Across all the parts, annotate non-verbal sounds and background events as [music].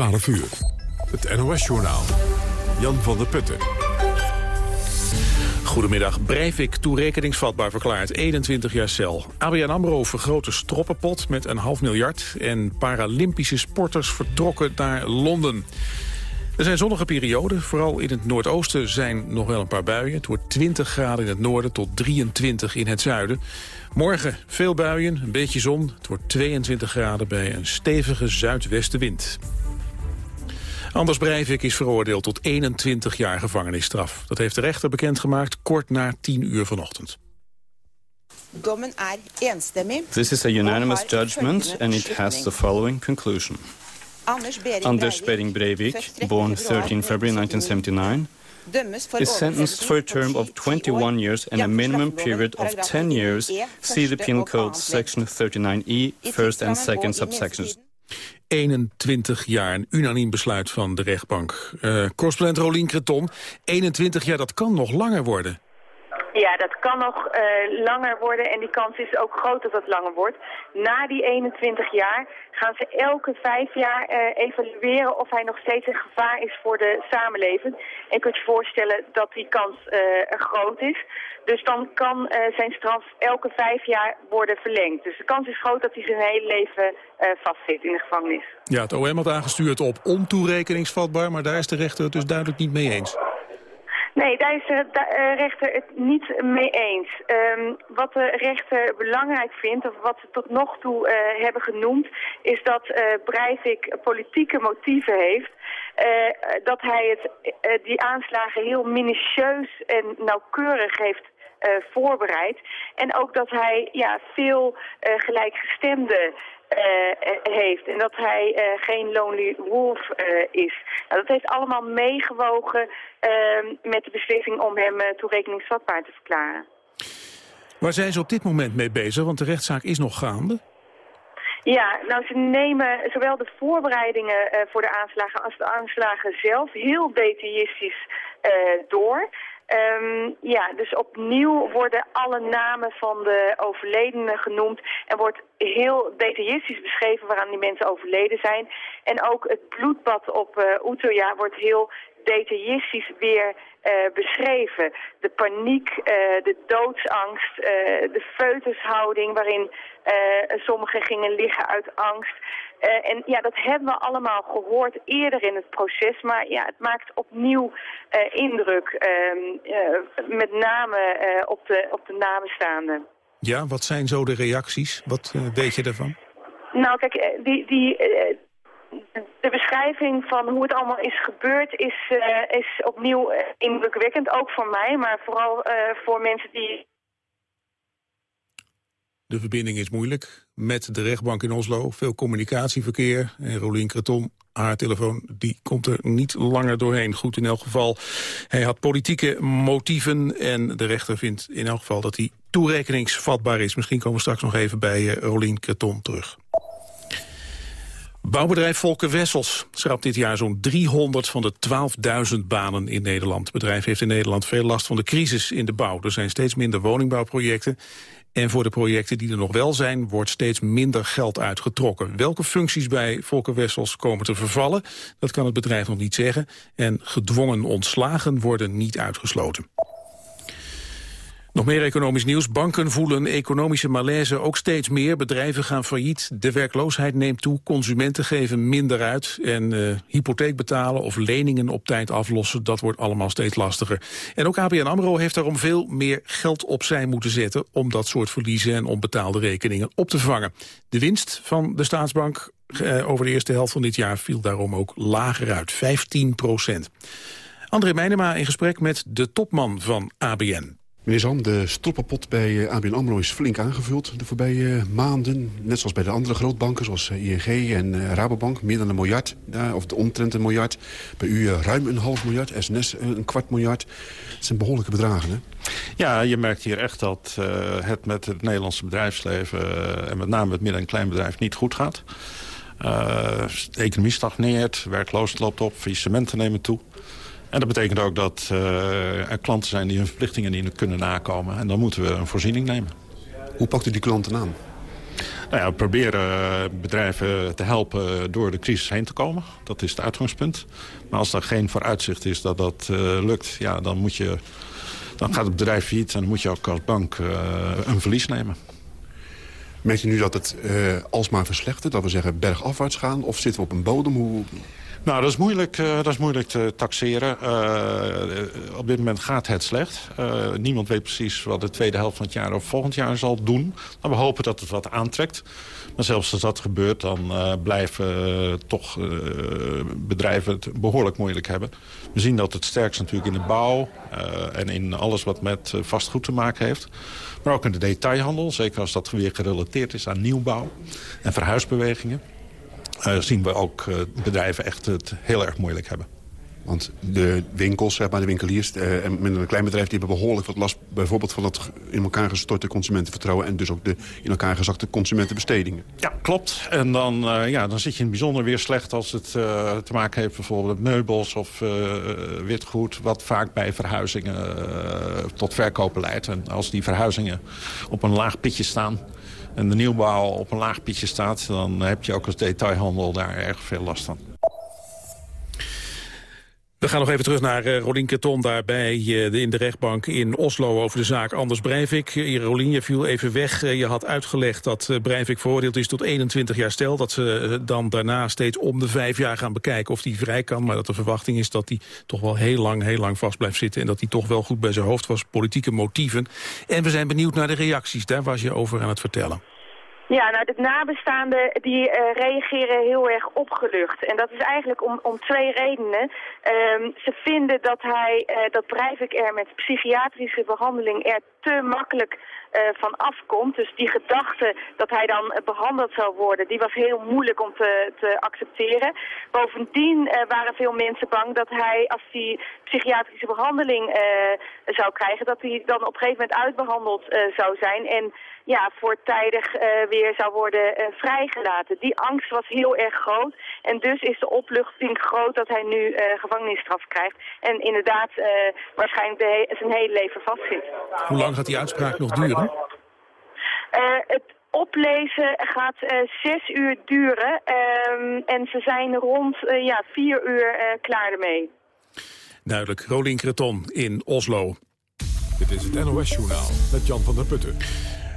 12 uur. Het NOS-journaal. Jan van der Putten. Goedemiddag. Breivik toerekeningsvatbaar verklaard. 21 jaar cel. ABN AMRO vergroot de stroppenpot met een half miljard. En Paralympische sporters vertrokken naar Londen. Er zijn zonnige perioden. Vooral in het noordoosten zijn nog wel een paar buien. Het wordt 20 graden in het noorden tot 23 in het zuiden. Morgen veel buien, een beetje zon. Het wordt 22 graden bij een stevige zuidwestenwind. Anders Breivik is veroordeeld tot 21 jaar gevangenisstraf. Dat heeft de rechter bekendgemaakt kort na 10 uur vanochtend. This is a unanimous judgment and it has the following conclusion. Anders Bering Breivik, born 13 February 1979, is sentenced for a term of 21 years and a minimum period of 10 years. See the Penal Code section 39e, first and second subsections. 21 jaar, een unaniem besluit van de rechtbank. Uh, correspondent Rolien Creton, 21 jaar, dat kan nog langer worden. Ja, dat kan nog uh, langer worden en die kans is ook groot dat het langer wordt. Na die 21 jaar gaan ze elke vijf jaar uh, evalueren of hij nog steeds een gevaar is voor de samenleving. En je kunt je voorstellen dat die kans uh, groot is. Dus dan kan zijn straf elke vijf jaar worden verlengd. Dus de kans is groot dat hij zijn hele leven vastzit in de gevangenis. Ja, het OM had aangestuurd op ontoerekeningsvatbaar, maar daar is de rechter het dus duidelijk niet mee eens. Nee, daar is de uh, rechter het niet mee eens. Um, wat de rechter belangrijk vindt, of wat ze tot nog toe uh, hebben genoemd... is dat uh, Breivik politieke motieven heeft. dat hij het, die aanslagen heel minutieus en nauwkeurig heeft voorbereid. En ook dat hij ja, veel uh, gelijkgestemden uh, heeft. En dat hij uh, geen lonely wolf uh, is. Nou, dat heeft allemaal meegewogen ehm, met de beslissing om hem toerekeningsvatbaar te verklaren. Waar zijn ze op dit moment mee bezig? Want de rechtszaak is nog gaande. Ja, nou ze nemen zowel de voorbereidingen voor de aanslagen als de aanslagen zelf heel detailistisch door. Um, ja, dus opnieuw worden alle namen van de overledenen genoemd en wordt heel detailistisch beschreven waaraan die mensen overleden zijn. En ook het bloedbad op uh, wordt heel detailistisch weer uh, beschreven. De paniek, uh, de doodsangst, de feutushouding waarin sommigen gingen liggen uit angst. Uh, en ja, dat hebben we allemaal gehoord eerder in het proces. Maar ja, het maakt opnieuw uh, indruk. Uh, met name op, de, op de nabestaanden. Ja, wat zijn zo de reacties? Wat weet je daarvan? Nou, kijk, die, die, de beschrijving van hoe het allemaal is gebeurd is, is opnieuw indrukwekkend. Ook voor mij, maar vooral voor mensen die de verbinding is moeilijk met de rechtbank in Oslo. Veel communicatieverkeer. En Rolien Creton, haar telefoon, die komt er niet langer doorheen. Goed in elk geval. Hij had politieke motieven en de rechter vindt in elk geval dat hij toerekeningsvatbaar is. Misschien komen we straks nog even bij uh, Rolien Creton terug. Bouwbedrijf Volker Wessels schrapt dit jaar zo'n 300 van de 12.000 banen in Nederland. Het bedrijf heeft in Nederland veel last van de crisis in de bouw. Er zijn steeds minder woningbouwprojecten en voor de projecten die er nog wel zijn, wordt steeds minder geld uitgetrokken. Welke functies bij Volker Wessels komen te vervallen, dat kan het bedrijf nog niet zeggen. En gedwongen ontslagen worden niet uitgesloten. Nog meer economisch nieuws. Banken voelen economische malaise ook steeds meer. Bedrijven gaan failliet, de werkloosheid neemt toe, consumenten geven minder uit. En uh, hypotheek betalen of leningen op tijd aflossen, dat wordt allemaal steeds lastiger. En ook ABN AMRO heeft daarom veel meer geld opzij moeten zetten... om dat soort verliezen en onbetaalde rekeningen op te vangen. De winst van de staatsbank uh, over de eerste helft van dit jaar viel daarom ook lager uit, 15 procent. André Meijnema in gesprek met de topman van ABN. Meneer Zan, de stroppenpot bij eh, ABN AMRO is flink aangevuld de voorbije eh, maanden. Net zoals bij de andere grootbanken, zoals eh, ING en Rabobank. Meer dan een miljard, of de omtrent een miljard. Bij u ruim een half miljard, SNS een kwart miljard. Dat zijn behoorlijke bedragen, hè? Ja, je merkt hier echt dat het met het Nederlandse bedrijfsleven... En met name het midden- en kleinbedrijf niet goed gaat. De economie stagneert, werkloosheid loopt op, faillissementen nemen toe. En dat betekent ook dat uh, er klanten zijn die hun verplichtingen niet kunnen nakomen. En dan moeten we een voorziening nemen. Hoe pakt u die klanten aan? Nou ja, we proberen bedrijven te helpen door de crisis heen te komen. Dat is het uitgangspunt. Maar als er geen vooruitzicht is dat dat lukt... Ja, dan, moet je, dan gaat het bedrijf failliet en dan moet je ook als bank een verlies nemen. Merkt u nu dat het uh, alsmaar verslechtert? Dat we zeggen bergafwaarts gaan? Of zitten we op een bodem? Hoe... Nou, dat is moeilijk, uh, dat is moeilijk te taxeren. Uh, op dit moment gaat het slecht. Niemand weet precies wat de tweede helft van het jaar of volgend jaar zal doen. Maar we hopen dat het wat aantrekt. Maar zelfs als dat gebeurt, dan blijven toch bedrijven het behoorlijk moeilijk hebben. We zien dat het sterkst natuurlijk in de bouw en in alles wat met vastgoed te maken heeft. Maar ook in de detailhandel, zeker als dat weer gerelateerd is aan nieuwbouw en verhuisbewegingen. Uh, zien we ook uh, bedrijven echt het heel erg moeilijk hebben. Want de winkels, zeg maar, de winkeliers uh, en met een klein bedrijf... die hebben behoorlijk wat last bijvoorbeeld van het in elkaar gestorte consumentenvertrouwen... en dus ook de in elkaar gezakte consumentenbestedingen. Ja, klopt. En dan, uh, ja, dan zit je in het bijzonder weer slecht als het uh, te maken heeft... bijvoorbeeld met meubels of witgoed... wat vaak bij verhuizingen tot verkopen leidt. En als die verhuizingen op een laag pitje staan en de nieuwbouw op een laag pitje staat... dan heb je ook als detailhandel daar erg veel last van. We gaan nog even terug naar uh, Rolien Keton daar bij uh, de, in de rechtbank in Oslo over de zaak Anders Breivik. Uh, Rolien, je viel even weg. je had uitgelegd dat Breivik veroordeeld is tot 21 jaar stel. Dat ze dan daarna steeds om de vijf jaar gaan bekijken of hij vrij kan. Maar dat de verwachting is dat hij toch wel heel lang, heel lang vast blijft zitten. En dat hij toch wel goed bij zijn hoofd was, politieke motieven. En we zijn benieuwd naar de reacties. Daar was je over aan het vertellen. Ja, nou de nabestaanden die uh, reageren heel erg opgelucht. En dat is eigenlijk om, om twee redenen. Um, ze vinden dat hij, uh, dat Breivik er met psychiatrische behandeling er te makkelijk van afkomt. Dus die gedachte dat hij dan behandeld zou worden, die was heel moeilijk om te, te accepteren. Bovendien uh, waren veel mensen bang dat hij, als hij psychiatrische behandeling zou krijgen, dat hij dan op een gegeven moment uitbehandeld zou zijn en ja, voortijdig weer zou worden vrijgelaten. Die angst was heel erg groot en dus is de opluchting groot dat hij nu gevangenisstraf krijgt. En inderdaad waarschijnlijk zijn hele leven vastzit. Hoe lang gaat die uitspraak nog duren? Uh, het oplezen gaat uh, zes uur duren um, en ze zijn rond uh, ja, vier uur klaar ermee. Duidelijk. Rolien Creton in Oslo. Dit is het NOS-journaal met Jan van der Putten.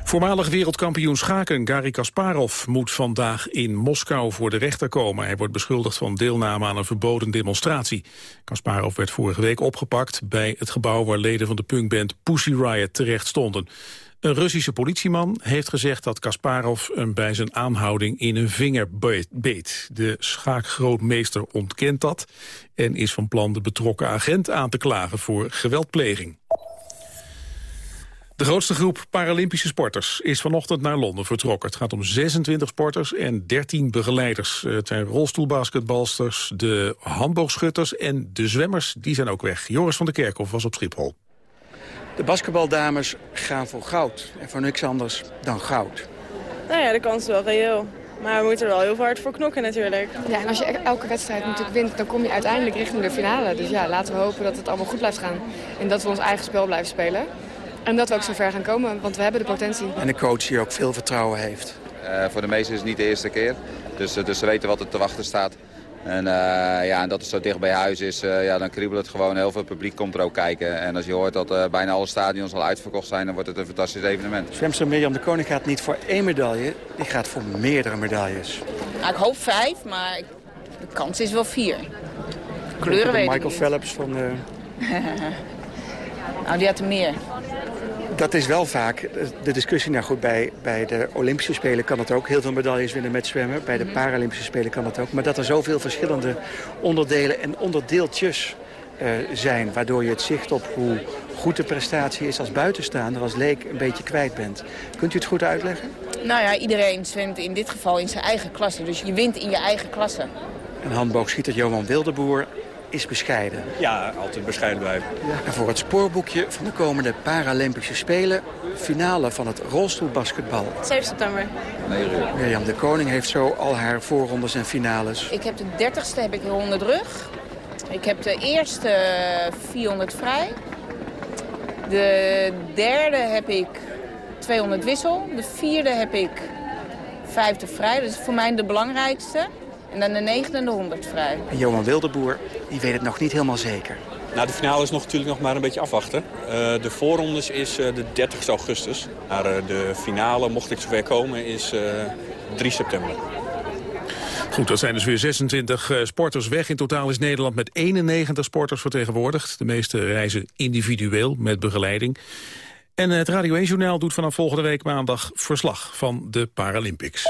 Voormalig wereldkampioen schaken Garry Kasparov moet vandaag in Moskou voor de rechter komen. Hij wordt beschuldigd van deelname aan een verboden demonstratie. Kasparov werd vorige week opgepakt bij het gebouw waar leden van de punkband Pussy Riot terecht stonden. Een Russische politieman heeft gezegd dat Kasparov hem bij zijn aanhouding in een vinger beet. De schaakgrootmeester ontkent dat en is van plan de betrokken agent aan te klagen voor geweldpleging. De grootste groep Paralympische sporters is vanochtend naar Londen vertrokken. Het gaat om 26 sporters en 13 begeleiders. Het zijn rolstoelbasketbalsters, de handboogschutters en de zwemmers. Die zijn ook weg. Joris van der Kerkhof was op Schiphol. De basketbaldames gaan voor goud. En voor niks anders dan goud. Nou ja, de kans is wel reëel. Maar we moeten er wel heel hard voor knokken natuurlijk. Ja, en als je elke wedstrijd natuurlijk wint, dan kom je uiteindelijk richting de finale. Dus ja, laten we hopen dat het allemaal goed blijft gaan. En dat we ons eigen spel blijven spelen. En dat we ook zo ver gaan komen, want we hebben de potentie. En de coach die ook veel vertrouwen heeft. Uh, voor de meesten is het niet de eerste keer. Dus, dus ze weten wat er te wachten staat. En, uh, ja, en dat het zo dicht bij huis is, uh, ja, dan kriebelt het gewoon. Heel veel publiek komt er ook kijken. En als je hoort dat uh, bijna alle stadions al uitverkocht zijn, dan wordt het een fantastisch evenement. Zwemster Mirjam de Koning gaat niet voor één medaille, die gaat voor meerdere medailles. Nou, ik hoop vijf, maar de kans is wel vier. Kleuren weet Michael Phelps van... [laughs] nou, die had er meer dat is wel vaak de discussie. Nou goed, bij, bij de Olympische Spelen kan het ook heel veel medailles winnen met zwemmen. Bij de Paralympische Spelen kan het ook. Maar dat er zoveel verschillende onderdelen en onderdeeltjes uh, zijn... waardoor je het zicht op hoe goed de prestatie is als buitenstaander, als leek, een beetje kwijt bent. Kunt u het goed uitleggen? Nou ja, iedereen zwemt in dit geval in zijn eigen klasse. Dus je wint in je eiger klasse. En handboogschieter Johan Wildeboer is bescheiden. Ja, altijd bescheiden blijven. En voor het spoorboekje van de komende Paralympische Spelen... finale van het rolstoelbasketbal. 7 september. 9 uur. Mirjam de Koning heeft zo al haar voorrondes en finales. Ik heb de 30ste heb ik ronde rug. Ik heb de eerste 400 vrij. De derde heb ik 200 wissel. De vierde heb ik vijfde vrij. Dat is voor mij de belangrijkste. En dan de negende en de honderd vrij. En Johan Wildeboer, die weet het nog niet helemaal zeker. Nou, de finale is nog, natuurlijk nog maar een beetje afwachten. Uh, de voorrondes is uh, de 30 augustus. Maar uh, de finale, mocht ik zover komen, is 3 september. Goed, dat zijn dus weer 26 sporters weg. In totaal is Nederland met 91 sporters vertegenwoordigd. De meeste reizen individueel met begeleiding. En het Radio 1-journaal doet vanaf volgende week maandag verslag van de Paralympics.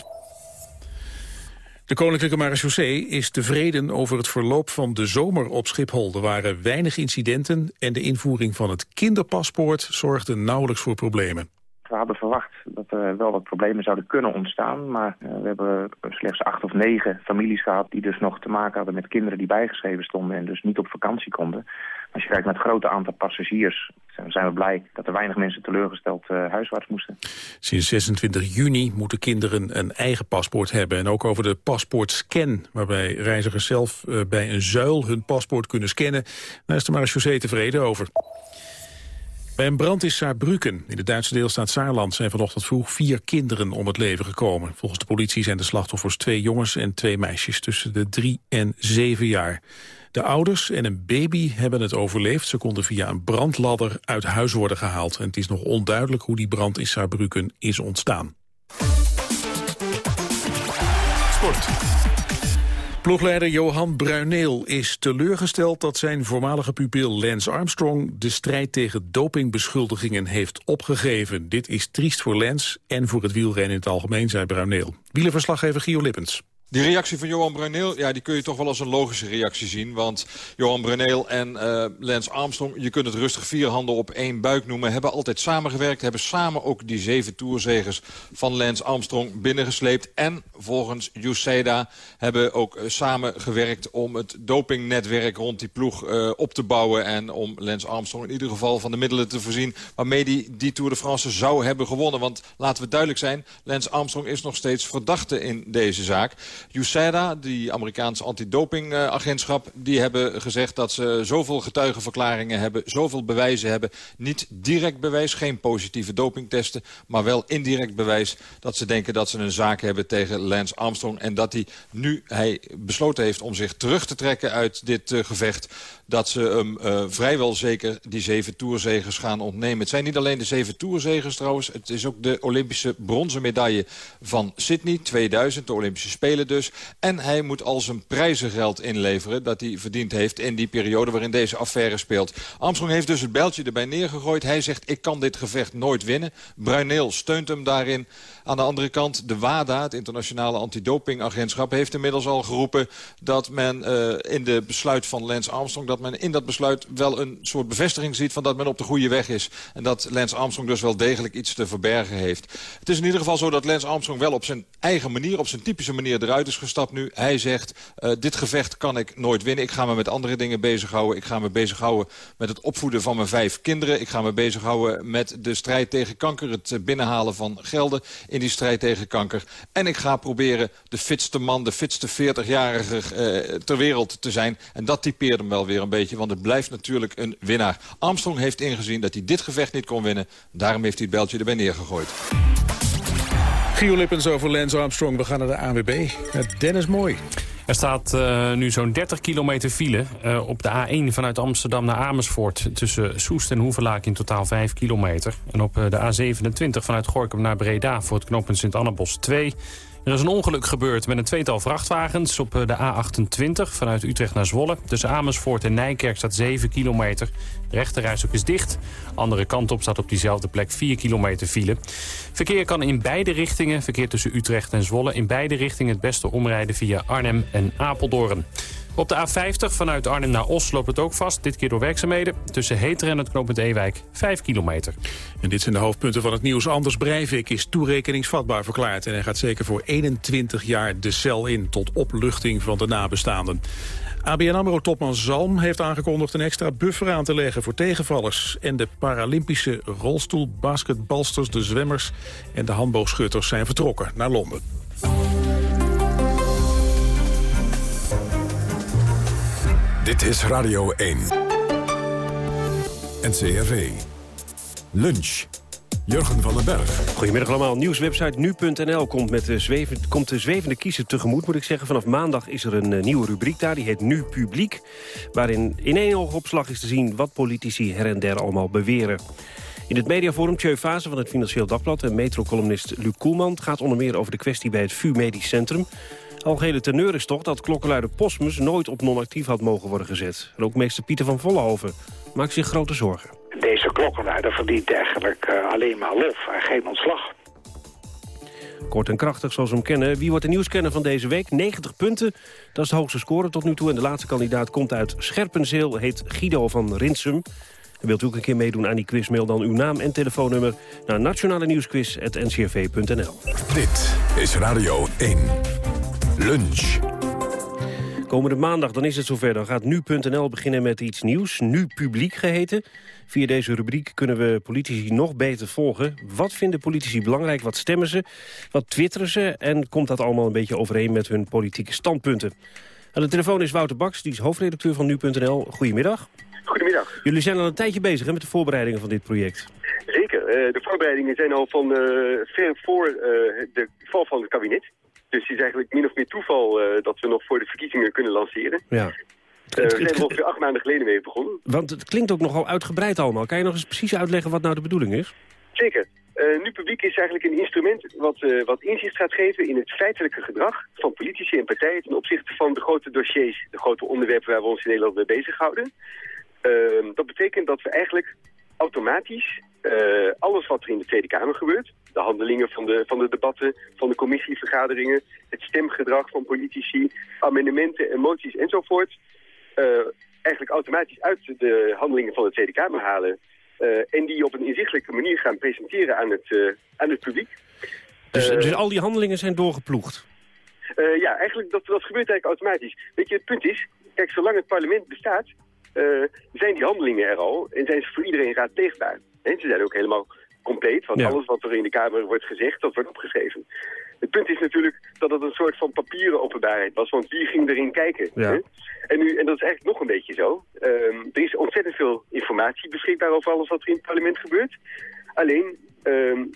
De Koninklijke Marechaussee is tevreden over het verloop van de zomer op Schiphol. Er waren weinig incidenten en de invoering van het kinderpaspoort zorgde nauwelijks voor problemen. We hadden verwacht dat er wel wat problemen zouden kunnen ontstaan. Maar uh, we hebben slechts acht of negen families gehad die dus nog te maken hadden met kinderen die bijgeschreven stonden en dus niet op vakantie konden. Als je kijkt naar het grote aantal passagiers, zijn we blij dat er weinig mensen teleurgesteld uh, huiswaarts moesten. Sinds 26 juni moeten kinderen een eigen paspoort hebben. En ook over de paspoortscan, waarbij reizigers zelf uh, bij een zuil hun paspoort kunnen scannen. Daar is de marechaussee tevreden over. Bij een brand in Saarbrücken, in de Duitse deelstaat Saarland... zijn vanochtend vroeg vier kinderen om het leven gekomen. Volgens de politie zijn de slachtoffers twee jongens en twee meisjes... tussen de drie en zeven jaar. De ouders en een baby hebben het overleefd. Ze konden via een brandladder uit huis worden gehaald. En het is nog onduidelijk hoe die brand in Saarbrücken is ontstaan. Sport. Ploegleider Johan Bruineel is teleurgesteld dat zijn voormalige pupil Lance Armstrong de strijd tegen dopingbeschuldigingen heeft opgegeven. Dit is triest voor Lance en voor het wielrennen in het algemeen, zei Bruineel. Wielerverslaggever Gio Lippens. Die reactie van Johan Bruneel, ja, die kun je toch wel als een logische reactie zien. Want Johan Bruneel en uh, Lance Armstrong, je kunt het rustig vier handen op één buik noemen... hebben altijd samengewerkt, hebben samen ook die zeven toerzegers van Lance Armstrong binnengesleept. En volgens USAIDA hebben ook uh, samen gewerkt om het dopingnetwerk rond die ploeg uh, op te bouwen... en om Lance Armstrong in ieder geval van de middelen te voorzien... waarmee die, die Tour de France zou hebben gewonnen. Want laten we duidelijk zijn, Lance Armstrong is nog steeds verdachte in deze zaak... USAIDA, die Amerikaanse antidopingagentschap... die hebben gezegd dat ze zoveel getuigenverklaringen hebben... zoveel bewijzen hebben. Niet direct bewijs, geen positieve dopingtesten... maar wel indirect bewijs dat ze denken dat ze een zaak hebben tegen Lance Armstrong... en dat hij nu hij besloten heeft om zich terug te trekken uit dit uh, gevecht dat ze hem uh, vrijwel zeker die zeven toerzegers gaan ontnemen. Het zijn niet alleen de zeven toerzegers trouwens. Het is ook de Olympische bronzen medaille van Sydney 2000. De Olympische Spelen dus. En hij moet al zijn prijzengeld inleveren dat hij verdiend heeft in die periode waarin deze affaire speelt. Armstrong heeft dus het bijltje erbij neergegooid. Hij zegt ik kan dit gevecht nooit winnen. Bruineel steunt hem daarin. Aan de andere kant, de WADA, het internationale antidopingagentschap... heeft inmiddels al geroepen dat men uh, in de besluit van Lance Armstrong... dat men in dat besluit wel een soort bevestiging ziet... van dat men op de goede weg is. En dat Lance Armstrong dus wel degelijk iets te verbergen heeft. Het is in ieder geval zo dat Lance Armstrong wel op zijn eigen manier... op zijn typische manier eruit is gestapt nu. Hij zegt, uh, dit gevecht kan ik nooit winnen. Ik ga me met andere dingen bezighouden. Ik ga me bezighouden met het opvoeden van mijn vijf kinderen. Ik ga me bezighouden met de strijd tegen kanker. Het binnenhalen van gelden in die strijd tegen kanker. En ik ga proberen de fitste man, de fitste 40-jarige uh, ter wereld te zijn. En dat typeert hem wel weer een beetje, want het blijft natuurlijk een winnaar. Armstrong heeft ingezien dat hij dit gevecht niet kon winnen. Daarom heeft hij het beltje erbij neergegooid. Gio Lippens over Lance Armstrong. We gaan naar de ANWB. Dennis Mooi. Er staat uh, nu zo'n 30 kilometer file uh, op de A1 vanuit Amsterdam naar Amersfoort. Tussen Soest en Hoevelaak in totaal 5 kilometer. En op uh, de A27 vanuit Gorkum naar Breda voor het knooppunt Sint-Annabos 2. Er is een ongeluk gebeurd met een tweetal vrachtwagens op de A28 vanuit Utrecht naar Zwolle. Tussen Amersfoort en Nijkerk staat 7 kilometer. De rechterrijstok is dicht. Andere kant op staat op diezelfde plek 4 kilometer file. Verkeer kan in beide richtingen, verkeer tussen Utrecht en Zwolle... in beide richtingen het beste omrijden via Arnhem en Apeldoorn. Op de A50 vanuit Arnhem naar Os loopt het ook vast. Dit keer door werkzaamheden. Tussen Heteren en het knooppunt Ewijk 5 kilometer. En dit zijn de hoofdpunten van het nieuws. Anders Breivik is toerekeningsvatbaar verklaard. En hij gaat zeker voor 21 jaar de cel in... tot opluchting van de nabestaanden. ABN AMRO-topman Zalm heeft aangekondigd een extra buffer aan te leggen voor tegenvallers. En de Paralympische rolstoelbasketbalsters, de zwemmers en de handboogschutters zijn vertrokken naar Londen. Dit is Radio 1. NCRV. Lunch. Jurgen van den Berg. Goedemiddag allemaal. Nieuwswebsite nu.nl komt, met de komt de zwevende kiezer tegemoet, moet ik zeggen. Vanaf maandag is er een nieuwe rubriek daar, die heet Nu Publiek. Waarin in één oogopslag is te zien wat politici her en der allemaal beweren. In het mediaforum Tjeu Fase van het Financieel Dagblad... en metrocolumnist Luc Koelman gaat onder meer over de kwestie bij het VU Medisch Centrum. Algehele teneur is toch dat klokkenluider Posmus nooit op non-actief had mogen worden gezet. En ook meester Pieter van Vollenhoven maakt zich grote zorgen. Deze klokkenluider verdient eigenlijk uh, alleen maar lof en geen ontslag. Kort en krachtig zoals we hem kennen. Wie wordt de nieuwskenner van deze week? 90 punten. Dat is de hoogste score tot nu toe. En de laatste kandidaat komt uit Scherpenzeel, heet Guido van Rinsum. En wilt u ook een keer meedoen aan die quiz? Mail dan uw naam en telefoonnummer naar nationale nieuwsquiz.ncrv.nl. Dit is Radio 1. Lunch. Komende maandag, dan is het zover. Dan gaat nu.nl beginnen met iets nieuws. Nu Publiek geheten. Via deze rubriek kunnen we politici nog beter volgen. Wat vinden politici belangrijk? Wat stemmen ze? Wat twitteren ze? En komt dat allemaal een beetje overeen met hun politieke standpunten? Aan de telefoon is Wouter Baks, die is hoofdredacteur van nu.nl. Goedemiddag. Goedemiddag. Jullie zijn al een tijdje bezig hè, met de voorbereidingen van dit project. Zeker. Uh, de voorbereidingen zijn al van uh, ver voor uh, de val van het kabinet. Dus het is eigenlijk min of meer toeval dat we nog voor de verkiezingen kunnen lanceren. Ja. we zijn er ongeveer acht maanden geleden mee begonnen. Want het klinkt ook nogal uitgebreid allemaal. Kan je nog eens precies uitleggen wat nou de bedoeling is? Zeker. nu publiek is eigenlijk een instrument wat, wat inzicht gaat geven in het feitelijke gedrag van politici en partijen ten opzichte van de grote dossiers, de grote onderwerpen waar we ons in Nederland mee bezighouden. Uh, dat betekent dat we eigenlijk automatisch uh, alles wat er in de Tweede Kamer gebeurt, de handelingen van de, van de debatten, van de commissievergaderingen, het stemgedrag van politici, amendementen en moties enzovoort, uh, eigenlijk automatisch uit de handelingen van de Tweede Kamer halen uh, en die op een inzichtelijke manier gaan presenteren aan het, aan het publiek. Dus, dus al die handelingen zijn doorgeploegd? ja, eigenlijk dat, dat gebeurt eigenlijk automatisch. Weet je, het punt is, kijk, zolang het parlement bestaat, uh, zijn die handelingen er al en zijn ze voor iedereen raadpleegbaar. En ze zijn ook helemaal compleet, want ja. alles wat er in de Kamer wordt gezegd, dat wordt opgeschreven. Het punt is natuurlijk dat het een soort van papieren openbaarheid was, want wie ging erin kijken? Ja. Hè? En, nu, en dat is eigenlijk nog een beetje zo. Um, er is ontzettend veel informatie beschikbaar over alles wat er in het parlement gebeurt. Alleen, um,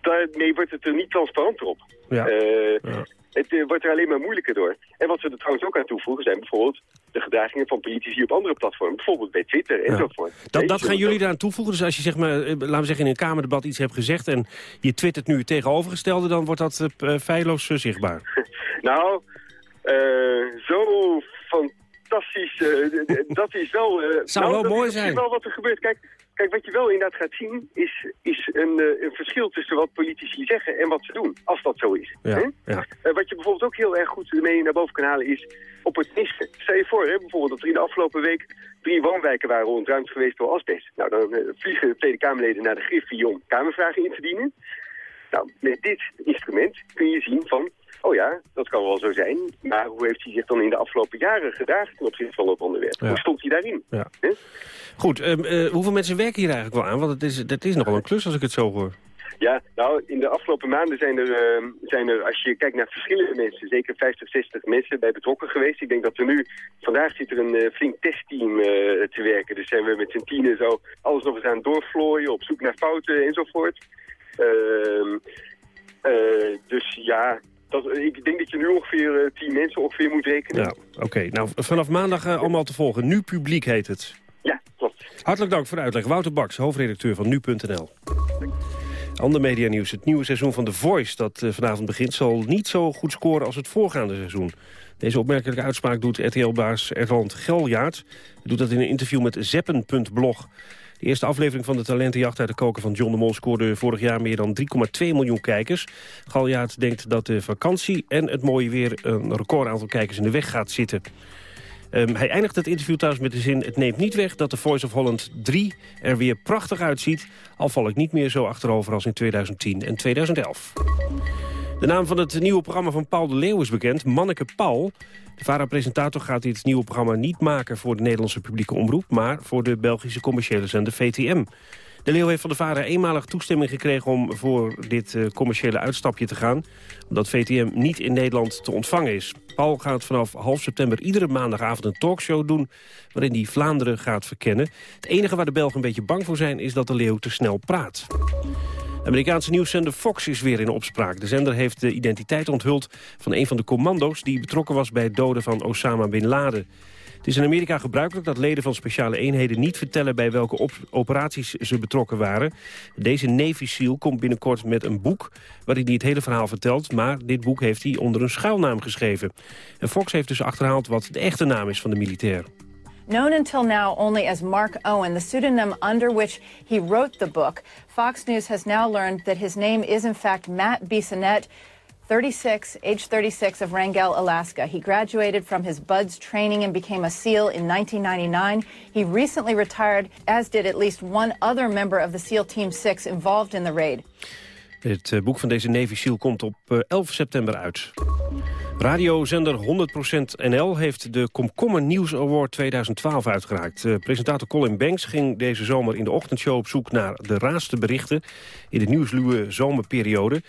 daarmee wordt het er niet transparanter op. Ja. Uh, ja. Het uh, wordt er alleen maar moeilijker door. En wat we er trouwens ook aan toevoegen zijn bijvoorbeeld de gedragingen van politici op andere platformen. Bijvoorbeeld bij Twitter enzovoort. Ja. Dat, dat gaan jullie eraan toevoegen? Dus als je zeg maar, laten we zeggen in een Kamerdebat iets hebt gezegd... en je twittert nu het tegenovergestelde, dan wordt dat uh, feilloos zichtbaar? [laughs] nou, zo fantastisch. dat is wel... Zou nou, wel dat mooi is zijn. wel wat er gebeurt. Kijk, Kijk, wat je wel inderdaad gaat zien, is, is een, uh, een, verschil tussen wat politici zeggen en wat ze doen, als dat zo is. Ja, hè? ja. Uh, wat je bijvoorbeeld ook heel erg goed mee naar boven kan halen is opportunisme. Stel je voor, hè, bijvoorbeeld dat er in de afgelopen week drie woonwijken waren ontruimd geweest door asbest. Nou, dan uh, vliegen de Tweede Kamerleden naar de Griffie om Kamervragen in te dienen. Nou, met dit instrument kun je zien van, oh ja, dat kan wel zo zijn. Maar hoe heeft hij zich dan in de afgelopen jaren gedragen ten opzichte van dat onderwerp? Ja. Hoe stond hij daarin? Ja. Hè? Goed, um, uh, hoeveel mensen werken hier eigenlijk wel aan? Want het is, dat is nogal een klus als ik het zo hoor. Ja, nou, in de afgelopen maanden zijn er, uh, zijn er, als je kijkt naar verschillende mensen, zeker 50, 60 mensen bij betrokken geweest. Ik denk dat er nu, vandaag zit er een uh, flink testteam uh, te werken. Dus zijn we met z'n tienen zo alles nog eens aan het doorvlooien, op zoek naar fouten enzovoort. Ehm, dus ja, dat, ik denk dat je nu ongeveer tien mensen ongeveer moet rekenen. Ja, oké. Okay. Nou, vanaf maandag allemaal te volgen. Nu Publiek heet het. Hartelijk dank voor de uitleg. Wouter Baks, hoofdredacteur van Nu.nl. Ander media nieuws. Het nieuwe seizoen van The Voice dat uh, vanavond begint... zal niet zo goed scoren als het voorgaande seizoen. Deze opmerkelijke uitspraak doet RTL-baas Erland Geljaard. Hij doet dat in een interview met Zeppen.blog. De eerste aflevering van de talentenjacht uit de koker van John de Mol... scoorde vorig jaar meer dan 3,2 miljoen kijkers. Galjaard denkt dat de vakantie en het mooie weer... een record aantal kijkers in de weg gaat zitten. Um, hij eindigt het interview trouwens met de zin... het neemt niet weg dat de Voice of Holland 3 er weer prachtig uitziet... al val ik niet meer zo achterover als in 2010 en 2011. De naam van het nieuwe programma van Paul de Leeuw is bekend, Manneke Paul. De VARA-presentator gaat dit nieuwe programma niet maken voor de Nederlandse publieke omroep... maar voor de Belgische commerciële zender VTM. De Leeuw heeft van de VARA eenmalig toestemming gekregen om voor dit uh, commerciële uitstapje te gaan. Omdat VTM niet in Nederland te ontvangen is. Paul gaat vanaf half september iedere maandagavond een talkshow doen... waarin hij Vlaanderen gaat verkennen. Het enige waar de Belgen een beetje bang voor zijn is dat de Leeuw te snel praat. Amerikaanse nieuwszender Fox is weer in opspraak. De zender heeft de identiteit onthuld van een van de commando's... die betrokken was bij het doden van Osama Bin Laden. Het is in Amerika gebruikelijk dat leden van speciale eenheden niet vertellen bij welke operaties ze betrokken waren. Deze Navy SEAL komt binnenkort met een boek waarin hij het hele verhaal vertelt. Maar dit boek heeft hij onder een schuilnaam geschreven. En Fox heeft dus achterhaald wat de echte naam is van de militair. Known until now only as Mark Owen, the pseudonym under which he wrote the book, Fox News has now learned that his name is in fact Matt Bissonette. 36, age 36 of Wrangell, Alaska. He graduated from his BUDS training and became a SEAL in 1999. He recently retired, as did at least one other member of the SEAL Team 6 involved in the raid. Het eh, boek van deze Navy SEAL komt op 11 eh, september uit. Radiozender 100% NL heeft de Komkommer Nieuws Award 2012 uitgereikt. Uh, presentator Colin Banks ging deze zomer in de ochtendshow op zoek naar de raarste berichten in de nieuwsluwe zomerperiode.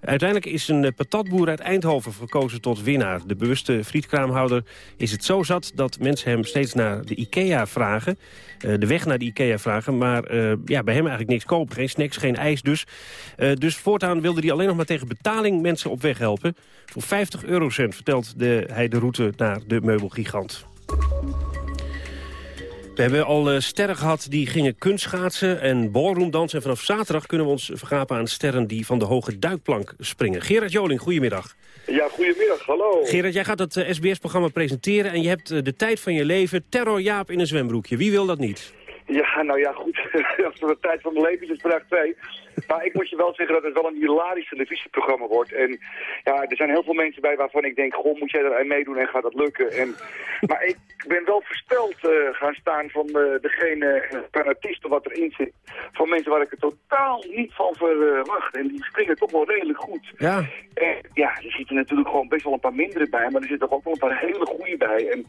Uiteindelijk is een eh, patatboer uit Eindhoven verkozen tot winnaar. De bewuste frietkraamhouder is het zo zat dat mensen hem steeds naar de IKEA vragen. Uh, de weg naar de IKEA vragen, maar uh, ja, bij hem eigenlijk niks kopen. Geen snacks, geen ijs dus. Dus voortaan wilde hij alleen nog maar tegen betaling mensen op weg helpen. Voor 50 eurocent vertelt de, hij de route naar de meubelgigant. We hebben al uh, sterren gehad die gingen kunstschaatsen en ballroomdansen. En vanaf zaterdag kunnen we ons vergapen aan sterren die van de hoge duikplank springen. Gerard Joling, goedemiddag. Ja, goedemiddag, hallo. Gerard, jij gaat het uh, SBS-programma presenteren en je hebt uh, de tijd van je leven terror Jaap in een zwembroekje. Wie wil dat niet? Ja, nou ja, goed. [laughs] Het de tijd van mijn leven is, vraag 2. Maar ik moet je wel zeggen dat het wel een hilarisch televisieprogramma wordt. En ja, er zijn heel veel mensen bij waarvan ik denk, goh, moet jij er meedoen en gaat dat lukken? En, maar ik ben wel versteld uh, gaan staan van uh, degene fanatisten wat erin zit. Van mensen waar ik het totaal niet van verwacht. En die springen toch wel redelijk goed. Ja. En ja, er zitten natuurlijk gewoon best wel een paar mindere bij, maar er zitten ook wel een paar hele goede bij. En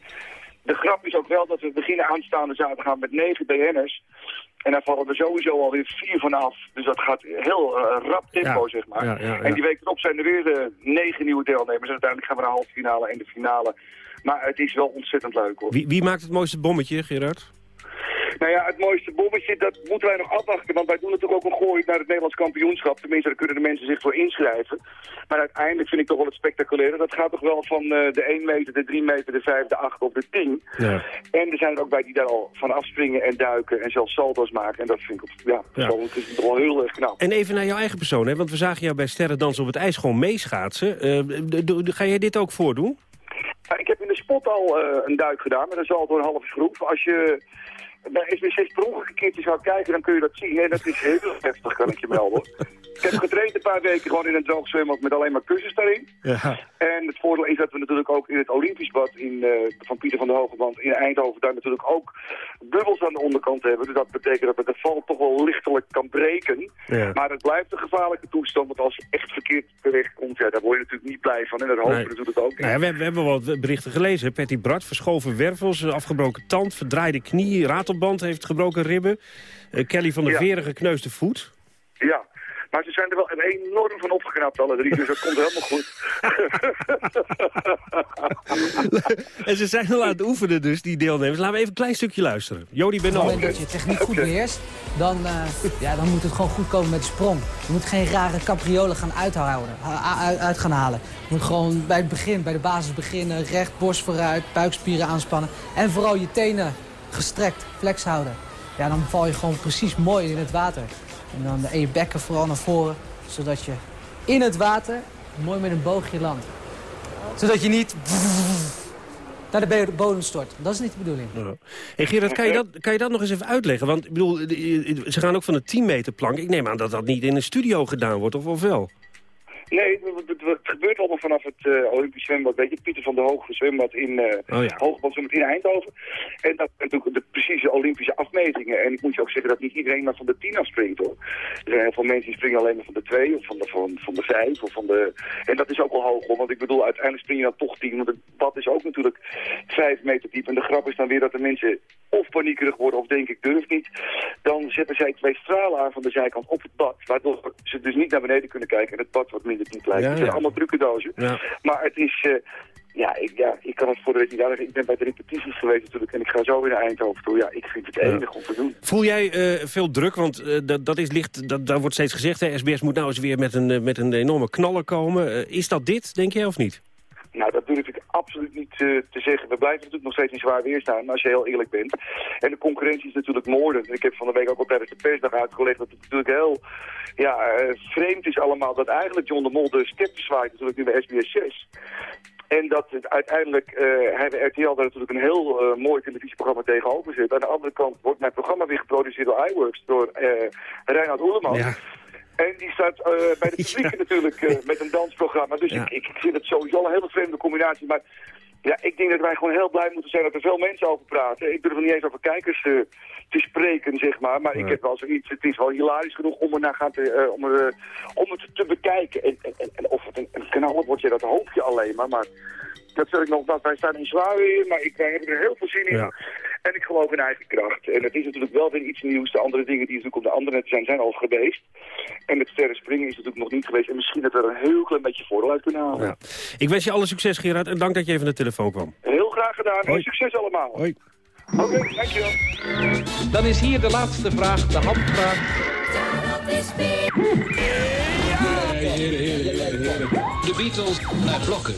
de grap is ook wel dat we beginnen aanstaande zaterdag met negen BN'ers. En daar vallen er sowieso alweer vier vanaf. Dus dat gaat heel uh, rap tempo, zeg maar. Ja, ja, en die week erop zijn er weer uh, negen nieuwe deelnemers. En uiteindelijk gaan we naar de halve finale en de finale. Maar het is wel ontzettend leuk, hoor. Wie, wie maakt het mooiste bommetje, Gerard? Nou ja, het mooiste bommetje, dat moeten wij nog afwachten. Want wij doen natuurlijk ook een gooi naar het Nederlands kampioenschap. Tenminste, daar kunnen de mensen zich voor inschrijven. Maar uiteindelijk vind ik toch wel het spectaculaire. Dat gaat toch wel van uh, de 1 meter, de 3 meter, de 5, de 8 of de 10. Ja. En er zijn er ook bij die daar al van afspringen en duiken en zelfs salto's maken. En dat vind ik ja, ja. Het is toch wel heel erg knap. En even naar jouw eigen persoon, hè? want we zagen jou bij Sterrendans op het ijs gewoon meeschaatsen. Uh, ga jij dit ook voordoen? Ja, ik heb in de spot al uh, een duik gedaan met een salto een halve schroef. Als je bij SB6 per ongeluk een keertje zou kijken, dan kun je dat zien. En dat is heel heftig, kan ik je melden. ik heb getraind een paar weken gewoon in een droog zwembad met alleen maar kussens daarin. Ja. En het voordeel is dat we natuurlijk ook in het Olympisch bad in, uh, van Pieter van der Hogeband in Eindhoven daar natuurlijk ook bubbels aan de onderkant hebben. Dus dat betekent dat het de val toch wel lichtelijk kan breken. Ja. Maar het blijft een gevaarlijke toestand, want als je echt verkeerd terecht komt, ja, daar word je natuurlijk niet blij van. En dat hopen Nee. we natuurlijk ook niet. Nou ja, we, hebben- we hebben wat berichten gelezen. Patty Bart, verschoven wervels, afgebroken tand, verdraaide knie, ratelband heeft gebroken ribben. Eh, Kelly van der Ja. Veren gekneusde voet. Ja, maar ze zijn er wel enorm van opgeknapt alle drie, dus dat komt helemaal goed. [laughs] en ze zijn al aan het oefenen dus, die deelnemers. Laten we even een klein stukje luisteren. Jody Op het moment dat je techniek goed beheerst, dan, eh, ja, dan moet het gewoon goed komen met de sprong. Je moet geen rare capriolen gaan uithouden, uit gaan halen. Je moet gewoon bij het begin, bij de basis beginnen. Recht, borst vooruit, buikspieren aanspannen. En vooral je tenen gestrekt, flex houden. Ja, dan val je gewoon precies mooi in het water. En dan en je bekken vooral naar voren, zodat je in het water mooi met een boogje landt. Zodat je niet naar de bodem stort. Dat is niet de bedoeling. Hey Gerard, kan je, dat, kan je dat nog eens even uitleggen? Want ik bedoel, de- ze gaan ook van de 10 meter plank. Ik neem aan dat dat niet in een studio gedaan wordt, of wel? Nee, het, gebeurt allemaal vanaf het eh, Olympisch zwembad. Weet je, Pieter van der Hoge zwembad in Oh ja. Hoogbadzwembad in Eindhoven. En dat zijn natuurlijk de precieze Olympische afmetingen. En ik moet je ook zeggen dat niet iedereen maar van de 10 afspringt hoor. Er zijn heel veel mensen die springen alleen maar van de 2 of van de, van, van de 5 of van de... En dat is ook wel hoog hoor, want ik bedoel uiteindelijk spring je dan toch 10. Want het bad is ook natuurlijk 5 meter diep. En de grap is dan weer dat de mensen of paniekerig worden of denk ik durf niet. Dan zetten zij twee stralen aan van de zijkant op het bad. Waardoor ze dus niet naar beneden kunnen kijken en het bad wat minder diep lijkt. Ja, Het zijn ja. allemaal trucendozen. Ja. Maar het is... eh, ja, ik, ja, ik kan het voor de week niet uitleggen. Ik ben bij de repetities geweest natuurlijk en ik ga zo weer naar Eindhoven toe. Ja, ik vind het enig om te doen. Voel jij eh, veel druk? Want eh, dat, dat is licht, dat, daar wordt steeds gezegd, hè, SBS moet nou eens weer met een, met een enorme knaller komen. Is dat dit, denk jij, of niet? Nou, dat durf ik absoluut niet eh, te zeggen. We blijven natuurlijk nog steeds in zwaar weer staan, als je heel eerlijk bent. En de concurrentie is natuurlijk moordend. Ik heb van de week ook al tijdens de persdag uitgelegd dat het natuurlijk heel ja, eh, vreemd is allemaal... dat eigenlijk John de Mol de scepter zwaait natuurlijk nu bij SBS 6. En dat het uiteindelijk uh, hij bij RTL daar natuurlijk een heel mooi televisieprogramma tegenover zit. Aan de andere kant wordt mijn programma weer geproduceerd door iWorks, door uh, Reinhard Oeleman. Ja. En die staat uh, bij de [laughs] publiek natuurlijk uh, met een dansprogramma. Dus Ja. ik, ik vind het sowieso een hele vreemde combinatie. Maar ja, ik denk dat wij gewoon heel blij moeten zijn dat er veel mensen over praten. Ik durf er niet eens over kijkers uh, te spreken, zeg maar. Maar ik heb wel zoiets, het is wel hilarisch genoeg om er naar gaan te, eh, om, er, eh, om het te bekijken. En, en, en- of het een, een kanaal wordt, ja, dat hoop je alleen maar. Maar dat zeg ik nog, dat wij staan in zwaar weer, maar ik, wij hebben er heel veel zin in. Ja. En ik geloof in eigen kracht. En het is natuurlijk wel weer iets nieuws. De andere dingen die natuurlijk op de andere net zijn, zijn al geweest. En het sterren springen is natuurlijk nog niet geweest. En misschien dat we er een heel klein beetje voordeel uit kunnen halen. Ja. Ik wens je alle succes, Gerard, en dank dat je even naar de telefoon kwam. Heel graag gedaan. En succes allemaal. Hoi. Oké, dankjewel. Dan is hier de laatste vraag, de handvraag. De Beatles naar blokken.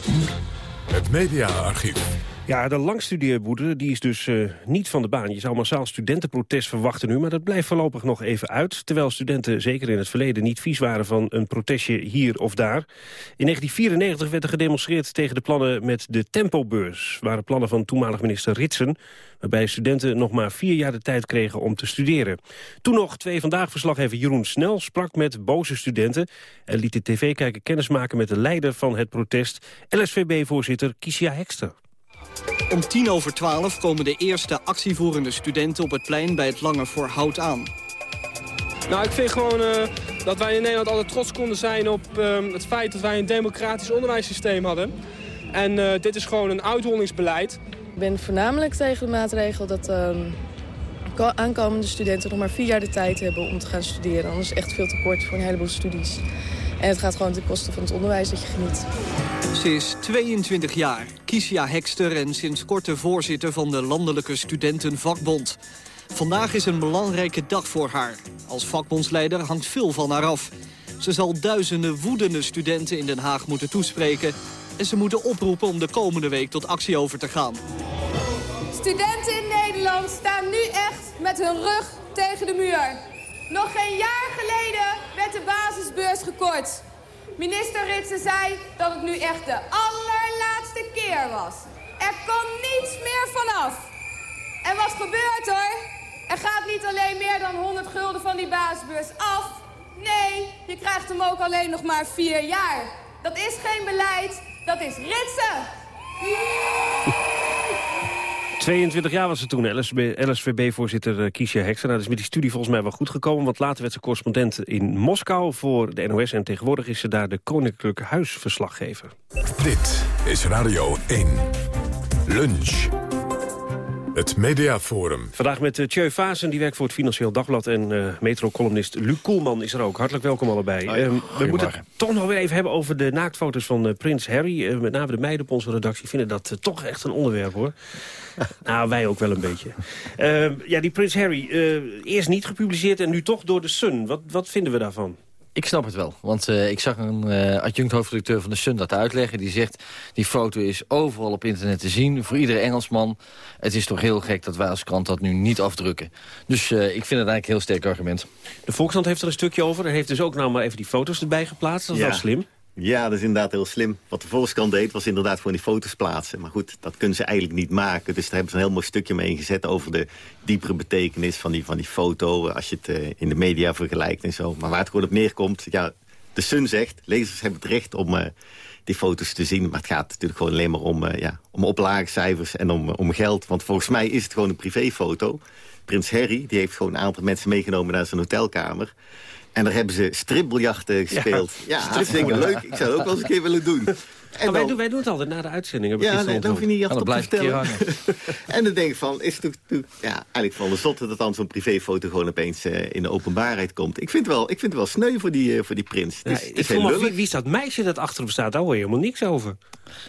Het mediaarchief. Ja, de langstudeerboete die is dus eh, niet van de baan. Je zou massaal studentenprotest verwachten nu, maar dat blijft voorlopig nog even uit. Terwijl studenten zeker in het verleden niet vies waren van een protestje hier of daar. In 1994 werd er gedemonstreerd tegen de plannen met de Tempobeurs. waren plannen van toenmalig minister Ritsen, waarbij studenten nog maar vier jaar de tijd kregen om te studeren. Toen nog twee vandaag-verslaggever Jeroen Snel sprak met boze studenten... en liet de tv-kijker kennismaken met de leider van het protest... LSVB-voorzitter Kiesja Hekster. Om tien over twaalf komen de eerste actievoerende studenten op het plein bij het Lange voor Hout aan. Nou, ik vind gewoon eh, dat wij in Nederland altijd trots konden zijn op eh, het feit dat wij een democratisch onderwijssysteem hadden. En eh, dit is gewoon een uithollingsbeleid. Ik ben voornamelijk tegen de maatregel dat ehm, ko- aankomende studenten nog maar vier jaar de tijd hebben om te gaan studeren. Anders is echt veel te kort voor een heleboel studies. En het gaat gewoon ten koste van het onderwijs dat je geniet. Ze is 22 jaar, Kiesja Hekster en sinds kort de voorzitter van de Landelijke Studentenvakbond. Vandaag is een belangrijke dag voor haar. Als vakbondsleider hangt veel van haar af. Ze zal duizenden woedende studenten in Den Haag moeten toespreken... en ze moeten oproepen om de komende week tot actie over te gaan. Studenten in Nederland staan nu echt met hun rug tegen de muur. Nog geen jaar geleden werd de basisbeurs gekort. Minister Ritsen zei dat het nu echt de allerlaatste keer was. Er komt niets meer vanaf. En wat gebeurt er? Er gaat niet alleen meer dan 100 gulden van die basisbeurs af. Nee, je krijgt hem ook alleen nog maar vier jaar. Dat is geen beleid, dat is ritsen. [laughs] 22 jaar was ze toen, LSVB-voorzitter eh, Kiesja Hekster. Nou, is met die studie volgens mij wel goed gekomen... want later werd ze correspondent in Moskou voor de NOS... en tegenwoordig is ze daar de Koninklijke Huisverslaggever. Dit is Radio 1. Lunch. Het Mediaforum. Vandaag met uh, Tjeu Vaassen, die werkt voor het Financieel Dagblad... en uh, metro-columnist Luc Koelman is er ook. Hartelijk welkom allebei. Uh, we moeten het toch nog weer even hebben over de naaktfoto's van uh, Prins Harry. met name de meiden op onze redactie vinden dat toch echt een onderwerp, hoor. [laughs] nou, wij ook wel een beetje. ja, die Prins Harry, eerst niet gepubliceerd en nu toch door de Sun. Wat, wat vinden we daarvan? Ik snap het wel, want uh, ik zag een uh, adjunct hoofdredacteur van de Sun dat uitleggen. Die zegt, die foto is overal op internet te zien, voor iedere Engelsman. Het is toch heel gek dat wij als krant dat nu niet afdrukken. Dus uh, ik vind het eigenlijk een heel sterk argument. De Volkskrant heeft er een stukje over. Er heeft dus ook nou maar even die foto's erbij geplaatst. Dat is ja. wel slim. Ja, dat is inderdaad heel slim. Wat de Volkskrant deed, was inderdaad gewoon die foto's plaatsen. Maar goed, dat kunnen ze eigenlijk niet maken. Dus daar hebben ze een heel mooi stukje mee ingezet... over de diepere betekenis van die, van die foto... als je het uh, in de media vergelijkt en zo. Maar waar het gewoon op neerkomt... Ja, de Sun zegt, lezers hebben het recht om uh, die foto's te zien. Maar het gaat natuurlijk gewoon alleen maar om, uh, ja, om oplagecijfers en om, om geld. Want volgens mij is het gewoon een privéfoto. Prins Harry die heeft gewoon een aantal mensen meegenomen naar zijn hotelkamer... En daar hebben ze stripbiljachten gespeeld. Ja, hartstikke leuk. Ik zou het ook wel eens een keer willen doen. En wij, doen, wij doen het altijd na de uitzending. Heb ik Ja, nee, dan hoef je niet op te vertellen. [laughs] en dan denk ik van, is het ja, eigenlijk van de zotte dat dan zo'n privéfoto gewoon opeens eh, in de openbaarheid komt. Ik vind het wel, ik vind het wel sneu voor die, eh, voor die prins. Ja, ik lullig. wie, wie is dat meisje dat achter hem staat? Daar hoor je helemaal niks over.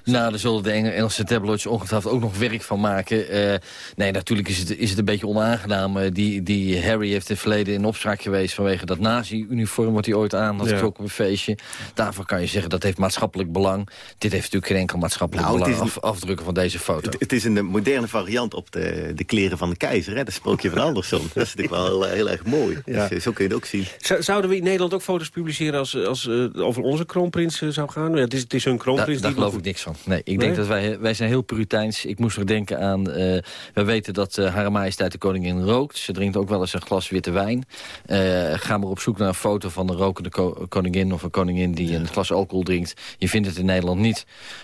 Nou, daar zullen de Eng- Engelse tabloids ongetwijfeld ook nog werk van maken. Eh, nee, natuurlijk is het, is het een beetje onaangenaam. Die, die Harry heeft in het verleden in opspraak geweest... vanwege dat nazi-uniform wat hij ooit aan had Ja. getrokken op een feestje. Daarvoor kan je zeggen dat heeft maatschappelijk belang. Dit heeft natuurlijk geen enkel maatschappelijk Nou, belang. Af, afdrukken van deze foto. Het, het is een moderne variant op de, de kleren van de keizer. Hè? Dat sprookje van Anderson. Dat is natuurlijk wel heel, eh, heel erg mooi. Ja. Dus, eh, zo kun je het ook zien. Zou- Zouden we in Nederland ook foto's publiceren als, als eh, over onze kroonprins zou gaan? Ja, het, is, het is hun Daar, kroonprins. daar die geloof ik niks van. Nee, ik Nee? denk dat wij, wij zijn heel puriteins. Ik moest er denken aan... eh we weten dat eh Hare Majesteit de koningin rookt. Ze drinkt ook wel eens een glas witte wijn. Eh, ga maar op zoek naar een foto van een rokende ko- koningin... of een koningin die een glas alcohol drinkt. Je vindt het in Nederland niet.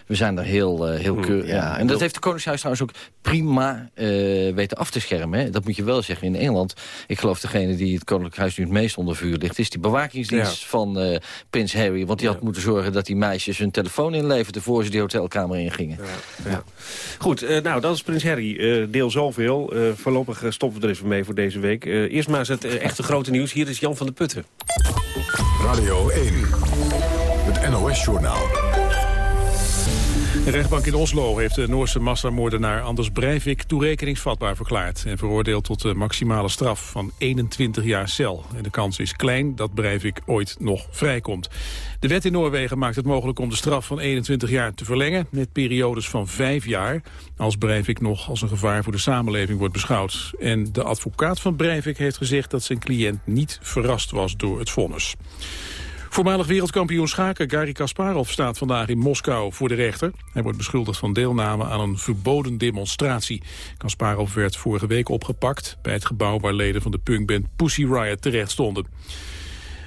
We zijn daar heel, eh, heel Hmm, keurig. ja, ja. En dat heeft de Koningshuis trouwens ook prima eh, weten af te schermen. Hè. Dat moet je wel zeggen. In Engeland, ik geloof degene die het Koninklijk Huis nu het meest onder vuur ligt... is die bewakingsdienst van eh, prins Harry. Want die had moeten zorgen dat die meisjes hun telefoon inleverden... voor ze die hotelkamer ingingen. Ja. Goed, eh, nou, dat is Prins Harry. Eh, deel zoveel. Eh, voorlopig stoppen we er even mee voor deze week. Eh, eerst maar eens het echte grote nieuws. Hier is Jan van der Putten. Radio 1. Het NOS-journaal. De rechtbank in Oslo heeft de Noorse massamoordenaar Anders Breivik toerekeningsvatbaar verklaard en veroordeeld tot de maximale straf van 21 jaar cel. En de kans is klein dat Breivik ooit nog vrijkomt. De wet in Noorwegen maakt het mogelijk om de straf van 21 jaar te verlengen met periodes van vijf jaar als Breivik nog als een gevaar voor de samenleving wordt beschouwd. En de advocaat van Breivik heeft gezegd dat zijn cliënt niet verrast was door het vonnis. Voormalig wereldkampioen schaken Garry Kasparov staat vandaag in Moskou voor de rechter. Hij wordt beschuldigd van deelname aan een verboden demonstratie. Kasparov werd vorige week opgepakt bij het gebouw waar leden van de punkband Pussy Riot terecht stonden.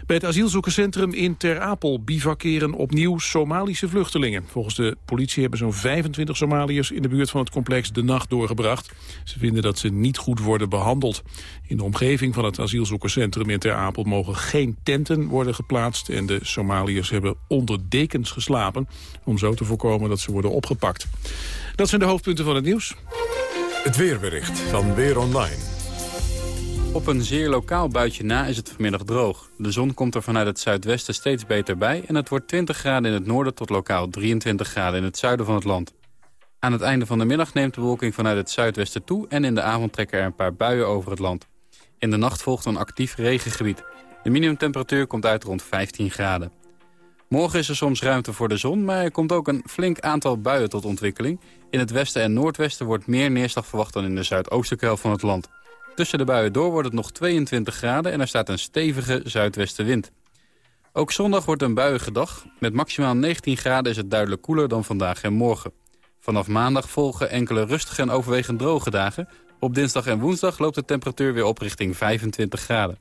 Bij het asielzoekerscentrum in Ter Apel bivakeren opnieuw Somalische vluchtelingen. Volgens de politie hebben zo'n 25 Somaliërs in de buurt van het complex de nacht doorgebracht. Ze vinden dat ze niet goed worden behandeld. In de omgeving van het asielzoekerscentrum in Ter Apel mogen geen tenten worden geplaatst. En de Somaliërs hebben onder dekens geslapen om zo te voorkomen dat ze worden opgepakt. Dat zijn de hoofdpunten van het nieuws. Het weerbericht van Weer Online. Op een zeer lokaal buitje na is het vanmiddag droog. De zon komt er vanuit het zuidwesten steeds beter bij... en het wordt 20 graden in het noorden tot lokaal 23 graden in het zuiden van het land. Aan het einde van de middag neemt de bewolking vanuit het zuidwesten toe... en in de avond trekken er een paar buien over het land. In de nacht volgt een actief regengebied. De minimumtemperatuur komt uit rond 15 graden. Morgen is er soms ruimte voor de zon, maar er komt ook een flink aantal buien tot ontwikkeling. In het westen en noordwesten wordt meer neerslag verwacht dan in de zuidoostelijke helft van het land. Tussen de buien door wordt het nog 22 graden en er staat een stevige zuidwestenwind. Ook zondag wordt een buiige dag. Met maximaal 19 graden is het duidelijk koeler dan vandaag en morgen. Vanaf maandag volgen enkele rustige en overwegend droge dagen. Op dinsdag en woensdag loopt de temperatuur weer op richting 25 graden.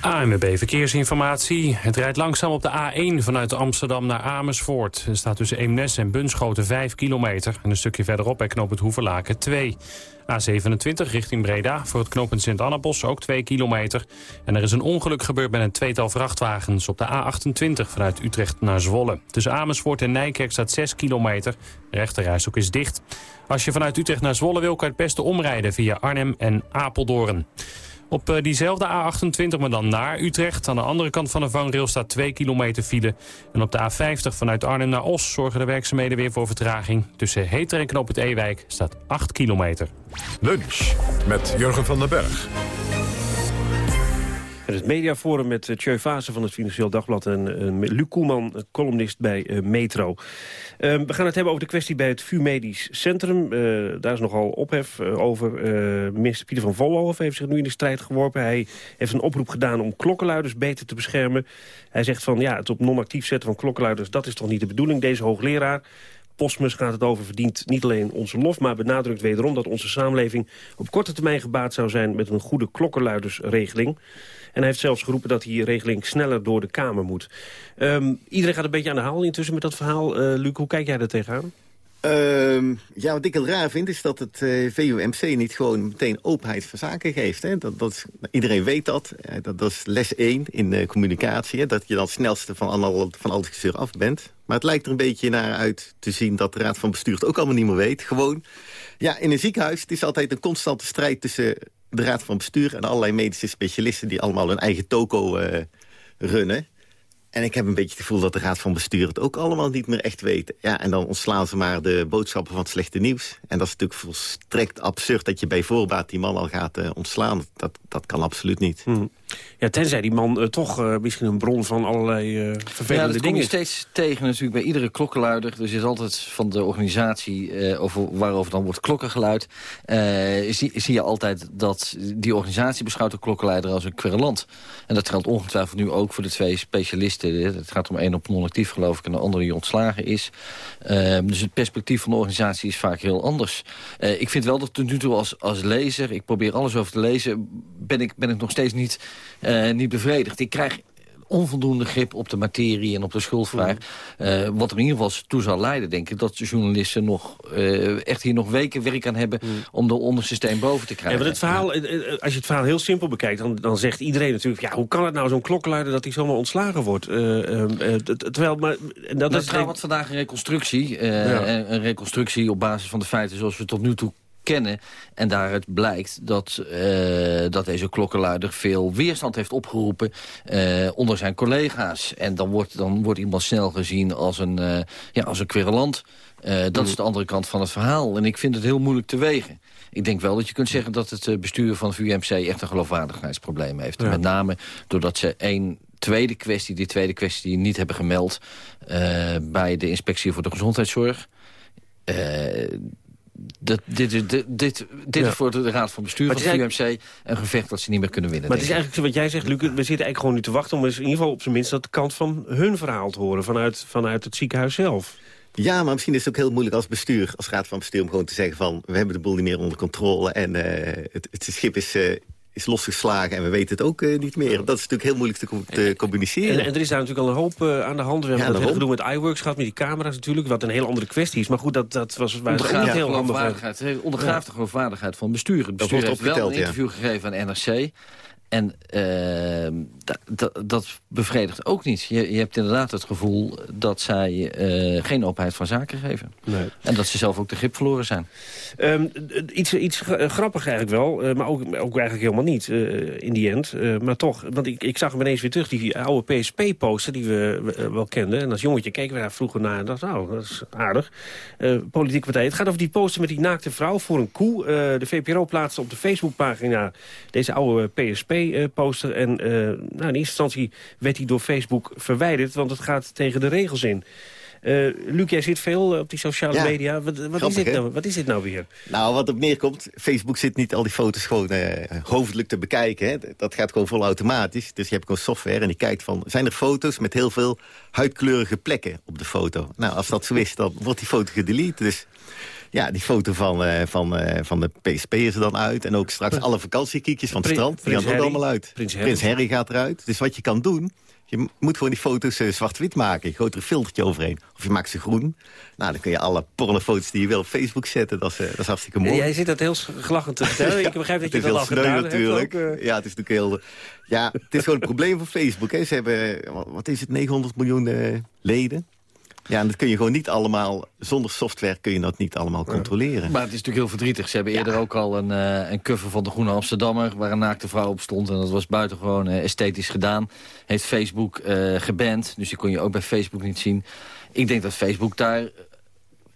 ANWB Verkeersinformatie. Het rijdt langzaam op de A1 vanuit Amsterdam naar Amersfoort. Er staat tussen Eemnes en Bunschoten 5 kilometer. En een stukje verderop bij knooppunt Hoeverlaken 2. A27 richting Breda voor het knooppunt Sint-Annabos ook 2 kilometer. En er is een ongeluk gebeurd met een tweetal vrachtwagens op de A28 vanuit Utrecht naar Zwolle. Tussen Amersfoort en Nijkerk staat 6 kilometer. De rechterrijstok is dicht. Als je vanuit Utrecht naar Zwolle wil, kan je het beste omrijden via Arnhem en Apeldoorn. Op eh, diezelfde A28, maar dan naar Utrecht. Aan de andere kant van de vangrail staat 2 kilometer file. En op de A50 vanuit Arnhem naar Os zorgen de werkzaamheden weer voor vertraging. Tussen Heter en Knoop het Ewijk staat 8 kilometer. Lunch met Jurgen van den Berg. Het mediaforum met uh, Tjeu Vase van het Financieel Dagblad... en uh, Luc Koelman, uh, columnist bij Metro. Ehm, we gaan het hebben over de kwestie bij het VU Medisch Centrum. daar is nogal ophef over. minister Pieter van Vollenhoven heeft zich nu in de strijd geworpen. Hij heeft een oproep gedaan om klokkenluiders beter te beschermen. Hij zegt van ja, het op non-actief zetten van klokkenluiders... dat is toch niet de bedoeling. Deze hoogleraar Postmus gaat het over verdient niet alleen onze lof... maar benadrukt wederom dat onze samenleving op korte termijn gebaat zou zijn... met een goede klokkenluidersregeling. En hij heeft zelfs geroepen dat die regeling sneller door de Kamer moet. Um, iedereen gaat een beetje aan de haal intussen met dat verhaal. Uh, Luc, hoe kijk jij daar tegenaan? Ehm, ja, wat ik heel raar vind is dat het uh, VUMC niet gewoon meteen openheid van zaken geeft. Hè? Dat, dat, iedereen weet dat. Uh, dat. dat. is les 1 in communicatie. Hè? Dat je dan het snelste van, van al die af bent. Maar het lijkt er een beetje naar uit te zien dat de Raad van Bestuur het ook allemaal niet meer weet. Gewoon, ja, in een ziekenhuis, het is altijd een constante strijd tussen de Raad van Bestuur... en allerlei medische specialisten die allemaal hun eigen toko uh, runnen. En ik heb een beetje het gevoel dat de Raad van Bestuur het ook allemaal niet meer echt weet. Ja, en dan ontslaan ze maar de boodschappen van het slechte nieuws. En dat is natuurlijk volstrekt absurd dat je bij voorbaat die man al gaat uh, ontslaan. Dat, dat kan absoluut niet. Hmm. Ja, tenzij die man uh, toch uh, misschien een bron van allerlei uh, vervelende ja, dat dingen is. kom je steeds tegen natuurlijk bij iedere klokkenluider. Dus is altijd van de organisatie over, waarover dan wordt klokkengeluid... zie, zie je altijd dat die organisatie beschouwt de klokkenluider als een querulant. En dat geldt ongetwijfeld nu ook voor de twee specialisten. Het gaat om één op non-actief geloof ik en de andere die ontslagen is. Ehm, dus het perspectief van de organisatie is vaak heel anders. ik vind wel dat tot nu toe als, als lezer, ik probeer alles over te lezen... ben ik, ben ik nog steeds niet niet bevredigd. Ik krijg onvoldoende grip op de materie en op de schuldvraag. Uh, wat er in ieder geval toe zal leiden, denk ik... dat de journalisten nog, uh, echt hier nog weken werk aan hebben... om de onderste steen boven te krijgen. Ja, het verhaal, als je het verhaal heel simpel bekijkt... dan, dan zegt iedereen natuurlijk... ja, hoe kan het nou zo'n klokkenluider dat hij zomaar ontslagen wordt? terwijl, maar, dat nou, is trouwens vandaag een reconstructie. Ja. Een reconstructie op basis van de feiten zoals we tot nu toe kennen. En daaruit blijkt dat, uh, dat deze klokkenluider veel weerstand heeft opgeroepen uh, onder zijn collega's. En dan wordt, dan wordt iemand snel gezien als een, uh, ja, als een querulant. dat is de andere kant van het verhaal. En ik vind het heel moeilijk te wegen. Ik denk wel dat je kunt zeggen dat het bestuur van VUMC echt een geloofwaardigheidsprobleem heeft. Met name doordat ze één tweede kwestie, die tweede kwestie niet hebben gemeld... bij de inspectie voor de gezondheidszorg dat, dit, dit, dit, dit is voor de Raad van Bestuur van de UMC een gevecht dat ze niet meer kunnen winnen. Maar het is eigenlijk wat jij zegt, Luc, we zitten eigenlijk gewoon nu te wachten... om in ieder geval op zijn minst dat de kant van hun verhaal te horen... vanuit, vanuit het ziekenhuis zelf. Ja, maar misschien is het ook heel moeilijk als bestuur, als raad van bestuur... om gewoon te zeggen van, we hebben de boel niet meer onder controle... en uh, het, het, schip is, uh, is losgeslagen en we weten het ook uh, niet meer. Dat is natuurlijk heel moeilijk te, te communiceren. En, en, er is daar natuurlijk al een hoop uh, aan de hand. We hebben ja, dat hele gedoe met iWorks gehad, met die camera's natuurlijk... wat een heel andere kwestie is. Maar goed, dat, dat was waar ook niet heel handig. Ondergraaft de geloofwaardigheid van bestuur. Het bestuur dat heeft wel een interview gegeven aan NRC... En uh, dat bevredigt ook niet. Je, je, hebt inderdaad het gevoel dat zij uh, geen openheid van zaken geven. Nee. En dat ze zelf ook de grip verloren zijn. Um, iets, iets grappig eigenlijk wel, uh, maar ook, ook eigenlijk helemaal niet uh, in die end. maar toch, want ik, ik zag hem ineens weer terug, die oude PSP-poster die we wel kenden. En als jongetje keken we daar vroeger naar en dacht, nou, dat is aardig. politieke partij. Het gaat over die poster met die naakte vrouw voor een koe. de VPRO plaatste op de Facebookpagina deze oude PSP poster. En uh, nou, in eerste instantie werd hij door Facebook verwijderd... want het gaat tegen de regels in. Uh, Luc, jij zit veel op die sociale media. Wat, wat, is dit nou, wat is nou weer? Nou, wat op neerkomt, Facebook zit niet al die foto's gewoon uh, hoofdelijk te bekijken. Hè. Dat gaat gewoon vol automatisch. Dus je hebt gewoon software en die kijkt van... zijn er foto's met heel veel huidkleurige plekken op de foto? Nou, als dat zo is, dan wordt die foto gedelete. Dus ja, die foto van, uh, van, uh, van de PSP is er dan uit. En ook straks alle vakantiekiekjes van het strand. Die gaan er allemaal uit. Prins Harry. Prins Harry gaat eruit. Dus wat je kan doen... Je moet gewoon die foto's uh, zwart-wit maken. Je gooit er een filtertje overheen. Of je maakt ze groen. Nou, dan kun je alle pornofoto's die je wil op Facebook zetten. Dat is, dat is hartstikke mooi. jij zit dat heel glachend te vertellen. [laughs] ja, ik begrijp dat je dat al gedaan natuurlijk. Hebt ook, Ja, het is natuurlijk heel... Ja, het is gewoon een probleem van Facebook. Hè. Ze hebben, wat is het, 900 miljoen leden. Ja, en dat kun je gewoon niet allemaal... Zonder software kun je dat niet allemaal controleren. Maar het is natuurlijk heel verdrietig. Ze hebben eerder ook al een, uh, een cover van de Groene Amsterdammer... waar een naakte vrouw op stond. En dat was buitengewoon uh, esthetisch gedaan. Heeft Facebook uh, geband. Dus die kon je ook bij Facebook niet zien. Ik denk dat Facebook daar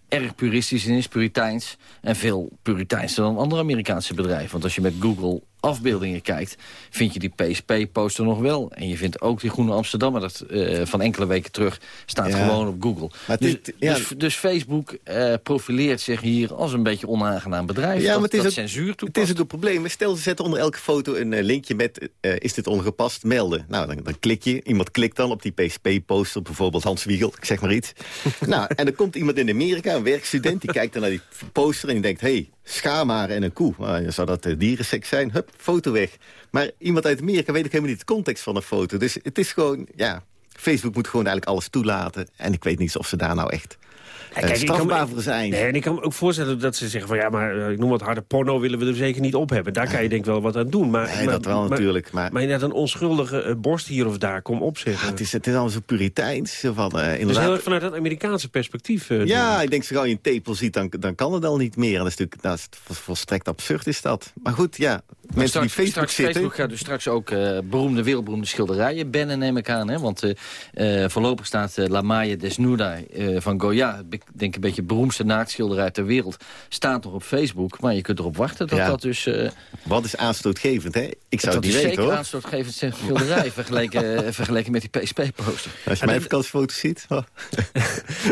erg puristisch in is, puriteins. En veel puriteinser dan andere Amerikaanse bedrijven. Want als je met Google afbeeldingen kijkt, vind je die PSP-poster nog wel. En je vindt ook die Groene Amsterdammer, dat uh, van enkele weken terug staat gewoon op Google. Maar dus, ja. dus, dus, Facebook uh, profileert zich hier als een beetje onaangenaam bedrijf. Ja, dat, maar het is ook, censuur toepast. Het is een probleem. Stel, ze zetten onder elke foto een uh, linkje met is dit ongepast, melden. Nou, dan, dan, klik je, iemand klikt dan op die PSP-poster, bijvoorbeeld Hans Wiegel, ik zeg maar iets. [laughs] nou, en dan komt iemand in Amerika, een werkstudent, die kijkt dan naar die poster en die denkt, hey, schaamharen en een koe. Nou, zou dat dierenseks zijn? Hup, foto weg. Maar iemand uit Amerika weet ook helemaal niet de context van een foto. Dus het is gewoon, ja, Facebook moet gewoon eigenlijk alles toelaten. En ik weet niet of ze daar nou echt kijk, strafbaar voor zijn. En ik kan me ook voorstellen dat ze zeggen van... ja, maar eh, ik noem wat harde porno willen we er zeker niet op hebben. Daar kan je denk ik wel wat aan doen. Maar, Nee, maar, dat wel maar- natuurlijk. Maar, Maar inderdaad een onschuldige eh, borst hier of daar, kom opzetten. het, is, het is allemaal zo puriteins. Van, eh, dus heel erg vanuit dat Amerikaanse perspectief. Ja, ik denk, zo gauw je een tepel ziet, dan, dan kan het al niet meer. En dat is natuurlijk dat is vol- volstrekt absurd is dat. Maar goed, ja, mensen straks, die Facebook straks zitten... Facebook gaat dus straks ook eh, beroemde, wereldberoemde schilderijen bannen, neem ik aan. Hè? Want eh, eh, voorlopig staat La Maya Desnuda eh, van Goya... ik denk een beetje het beroemdste naaktschilderij ter wereld... staat nog op Facebook, maar je kunt erop wachten dat Ja. dat dus... eh, Wat is aanstootgevend, hè? Ik zou dat het is niet weten, zeker hoor. aanstootgevend schilderij... [laughs] vergeleken, vergeleken met die PSP-poster. Als je mijn vakantiefoto's ziet... oh. [laughs]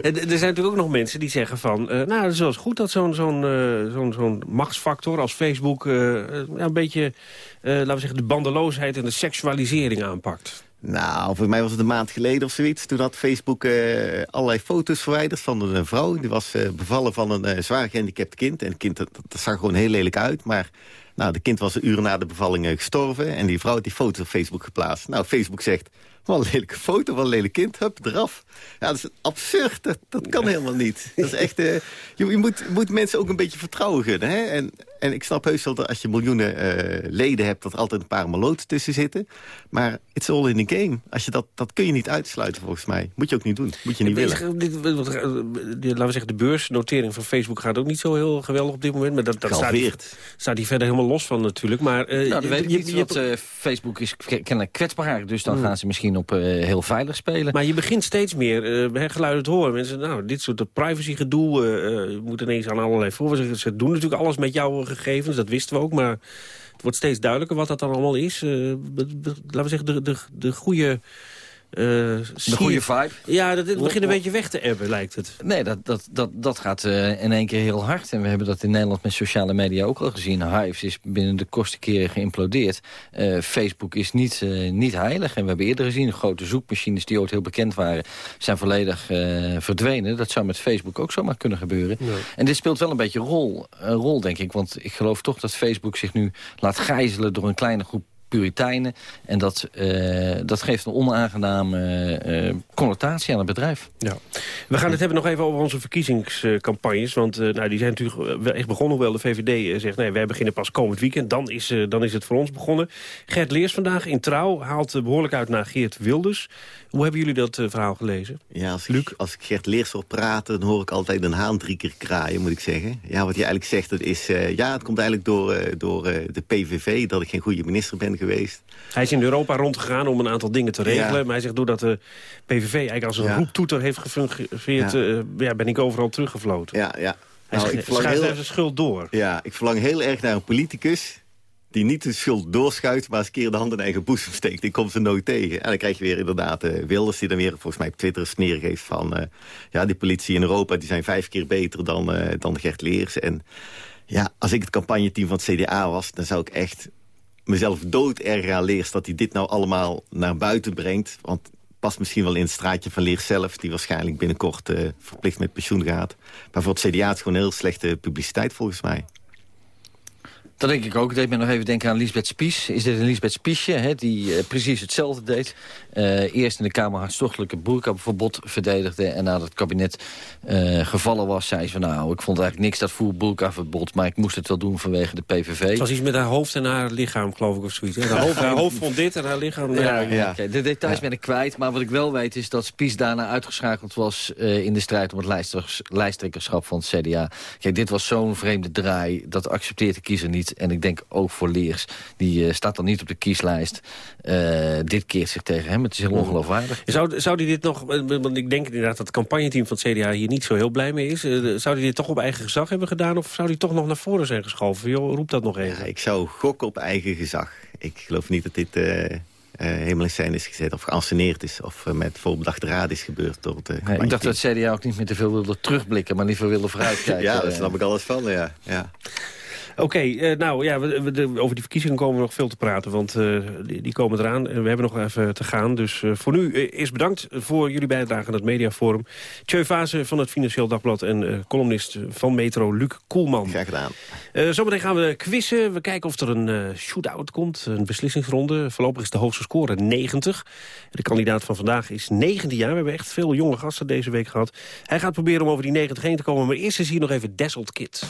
En er zijn natuurlijk ook nog mensen die zeggen van... eh, nou, het is wel eens goed dat zo'n zo'n eh, zo'n zo'n machtsfactor als Facebook... een beetje, eh, laten we zeggen, de bandeloosheid en de seksualisering aanpakt. Nou, voor mij was het een maand geleden of zoiets. Toen had Facebook eh, allerlei foto's verwijderd van een vrouw. Die was eh, bevallen van een eh, zwaar gehandicapt kind. En het kind dat, dat zag gewoon heel lelijk uit. Maar nou, de kind was een uur na de bevalling eh, gestorven. En die vrouw had die foto's op Facebook geplaatst. Nou, Facebook zegt... Wat een lelijke foto, wat een lelijk kind. Hup, eraf. Ja, dat is absurd. Dat, dat kan helemaal niet. Dat is echt... eh, je je moet, moet mensen ook een beetje vertrouwen gunnen. Hè? En, en ik snap heus wel dat als je miljoenen eh, leden hebt... dat er altijd een paar maloten tussen zitten. Maar it's all in the game. Als je dat, dat kun je niet uitsluiten volgens mij. Moet je ook niet doen. Moet je niet willen. Deze- dit- wat- die- laten we zeggen, de beursnotering van Facebook gaat ook niet zo heel geweldig op dit moment. Maar dat, dat staat, die, staat die verder helemaal los van natuurlijk. Maar, eh, Nou, je- je- eh, Facebook is kennelijk kwetsbaar. Dus dan Hmm. gaan ze misschien op eh, heel veilig spelen. Maar je begint steeds meer uh, geluiden te horen. Mensen, nou, dit soort privacygedoe, uh, je moet ineens aan allerlei voorwaarden. Ze doen natuurlijk alles met jouw gegevens, dat wisten we ook. Maar het wordt steeds duidelijker wat dat dan allemaal is. Uh, laten we zeggen, de, de, de goede... Uh, de goede vibe. Ja, dat, het begint een beetje weg te ebben, lijkt het. Nee, dat, dat, dat, dat gaat uh, in één keer heel hard. En we hebben dat in Nederland met sociale media ook al gezien. Hives is binnen de kortste keren geïmplodeerd. Uh, Facebook is niet, uh, niet heilig. En we hebben eerder gezien, grote zoekmachines die ooit heel bekend waren... zijn volledig uh, verdwenen. Dat zou met Facebook ook zomaar kunnen gebeuren. En dit speelt wel een beetje rol, een rol, denk ik. Want ik geloof toch dat Facebook zich nu laat gijzelen door een kleine groep Puritijnen. En dat, uh, dat geeft een onaangename uh, connotatie aan het bedrijf. Ja. We gaan het hebben nog even over onze verkiezingscampagnes. Want uh, nou, die zijn natuurlijk echt begonnen. Hoewel de VVD zegt, nee, wij beginnen pas komend weekend. Dan is, dan is het voor ons begonnen. Gert Leers vandaag in Trouw haalt behoorlijk uit naar Geert Wilders. Hoe hebben jullie dat verhaal gelezen? Ja, als ik, als ik Gert Leers hoor praten... dan hoor ik altijd een haan drie keer kraaien, moet ik zeggen. Ja, wat hij eigenlijk zegt, dat is... ja, het komt eigenlijk door, door de PVV... dat ik geen goede minister ben geweest. Hij is in Europa rondgegaan om een aantal dingen te regelen. Ja. Maar hij zegt, doordat de PVV eigenlijk als een ja. roeptoeter heeft gefungeerd... Ja. Uh, ja, ben ik overal teruggefloten. Ja, ja. Hij nou, schuift heel... zijn schuld door. Ja, ik verlang heel erg naar een politicus... die niet de schuld doorschuift, maar eens een keer de hand in eigen boezem steekt. Ik kom ze nooit tegen. En dan krijg je weer inderdaad uh, Wilders die dan weer volgens mij op Twitter sneer geeft van... Uh, ja, die politie in Europa die zijn vijf keer beter dan, uh, dan Gert Leers. En ja, als ik het campagneteam van het CDA was, dan zou ik echt mezelf dood aan dat hij dit nou allemaal naar buiten brengt. Want past misschien wel in het straatje van Leers zelf... die waarschijnlijk binnenkort uh, verplicht met pensioen gaat. Maar voor het CDA is het gewoon heel slechte publiciteit volgens mij. Dat denk ik ook. Ik deed me nog even denken aan Lisbeth Spies. Is dit een Lisbeth Spiesje, hè, die uh, precies hetzelfde deed. Uh, eerst in de Kamer hartstochtelijke boerkaverbod verdedigde... en nadat het kabinet uh, gevallen was, zei ze van... nou, ik vond eigenlijk niks dat boerkaverbod... maar ik moest het wel doen vanwege de PVV. Het was iets met haar hoofd en haar lichaam, geloof ik, of zoiets. Haar hoofd, haar hoofd vond dit en haar lichaam... Ja, ja. Okay. De details ja. ben ik kwijt, maar wat ik wel weet... is dat Spies daarna uitgeschakeld was in de strijd... om het lijsttrekkers, lijsttrekkerschap van het CDA. Kijk, dit was zo'n vreemde draai, dat accepteert de kiezer niet... En ik denk ook voor Leers. Die uh, staat dan niet op de kieslijst. Uh, dit keert zich tegen hem. Het is heel ongeloofwaardig. Zou, zou die dit nog... Want ik denk inderdaad dat het campagneteam van het CDA hier niet zo heel blij mee is. Uh, zou die dit toch op eigen gezag hebben gedaan? Of zou die toch nog naar voren zijn geschoven? Jo, roep dat nog even. Ja, ik zou gokken op eigen gezag. Ik geloof niet dat dit... Uh, helemaal in scène is gezet of geanceneerd is... of uh, met voorbedachte raad is gebeurd door het nee, Ik dacht dat het CDA ook niet meer te veel wilde terugblikken... maar liever wilde vooruitkijken. [laughs] ja, daar snap ik alles van, ja. ja. Oké, eh, nou ja, we, we- de- over die verkiezingen komen we nog veel te praten, want eh, die, die komen eraan. En we hebben nog even te gaan, dus eh, voor nu eh, eerst bedankt voor jullie bijdrage aan het Mediaforum. Tjeu Vase van het Financieel Dagblad en columnist van Metro, Luc Koelman. Graag gedaan. Zometeen gaan we quizzen. We kijken of er een shootout komt, een beslissingsronde. Voorlopig is de hoogste score 90. De kandidaat van vandaag is 19 jaar. We hebben echt veel jonge gasten deze week gehad. Hij gaat proberen om over die 90 heen te komen. Maar eerst is hier nog even Dazzled Kid.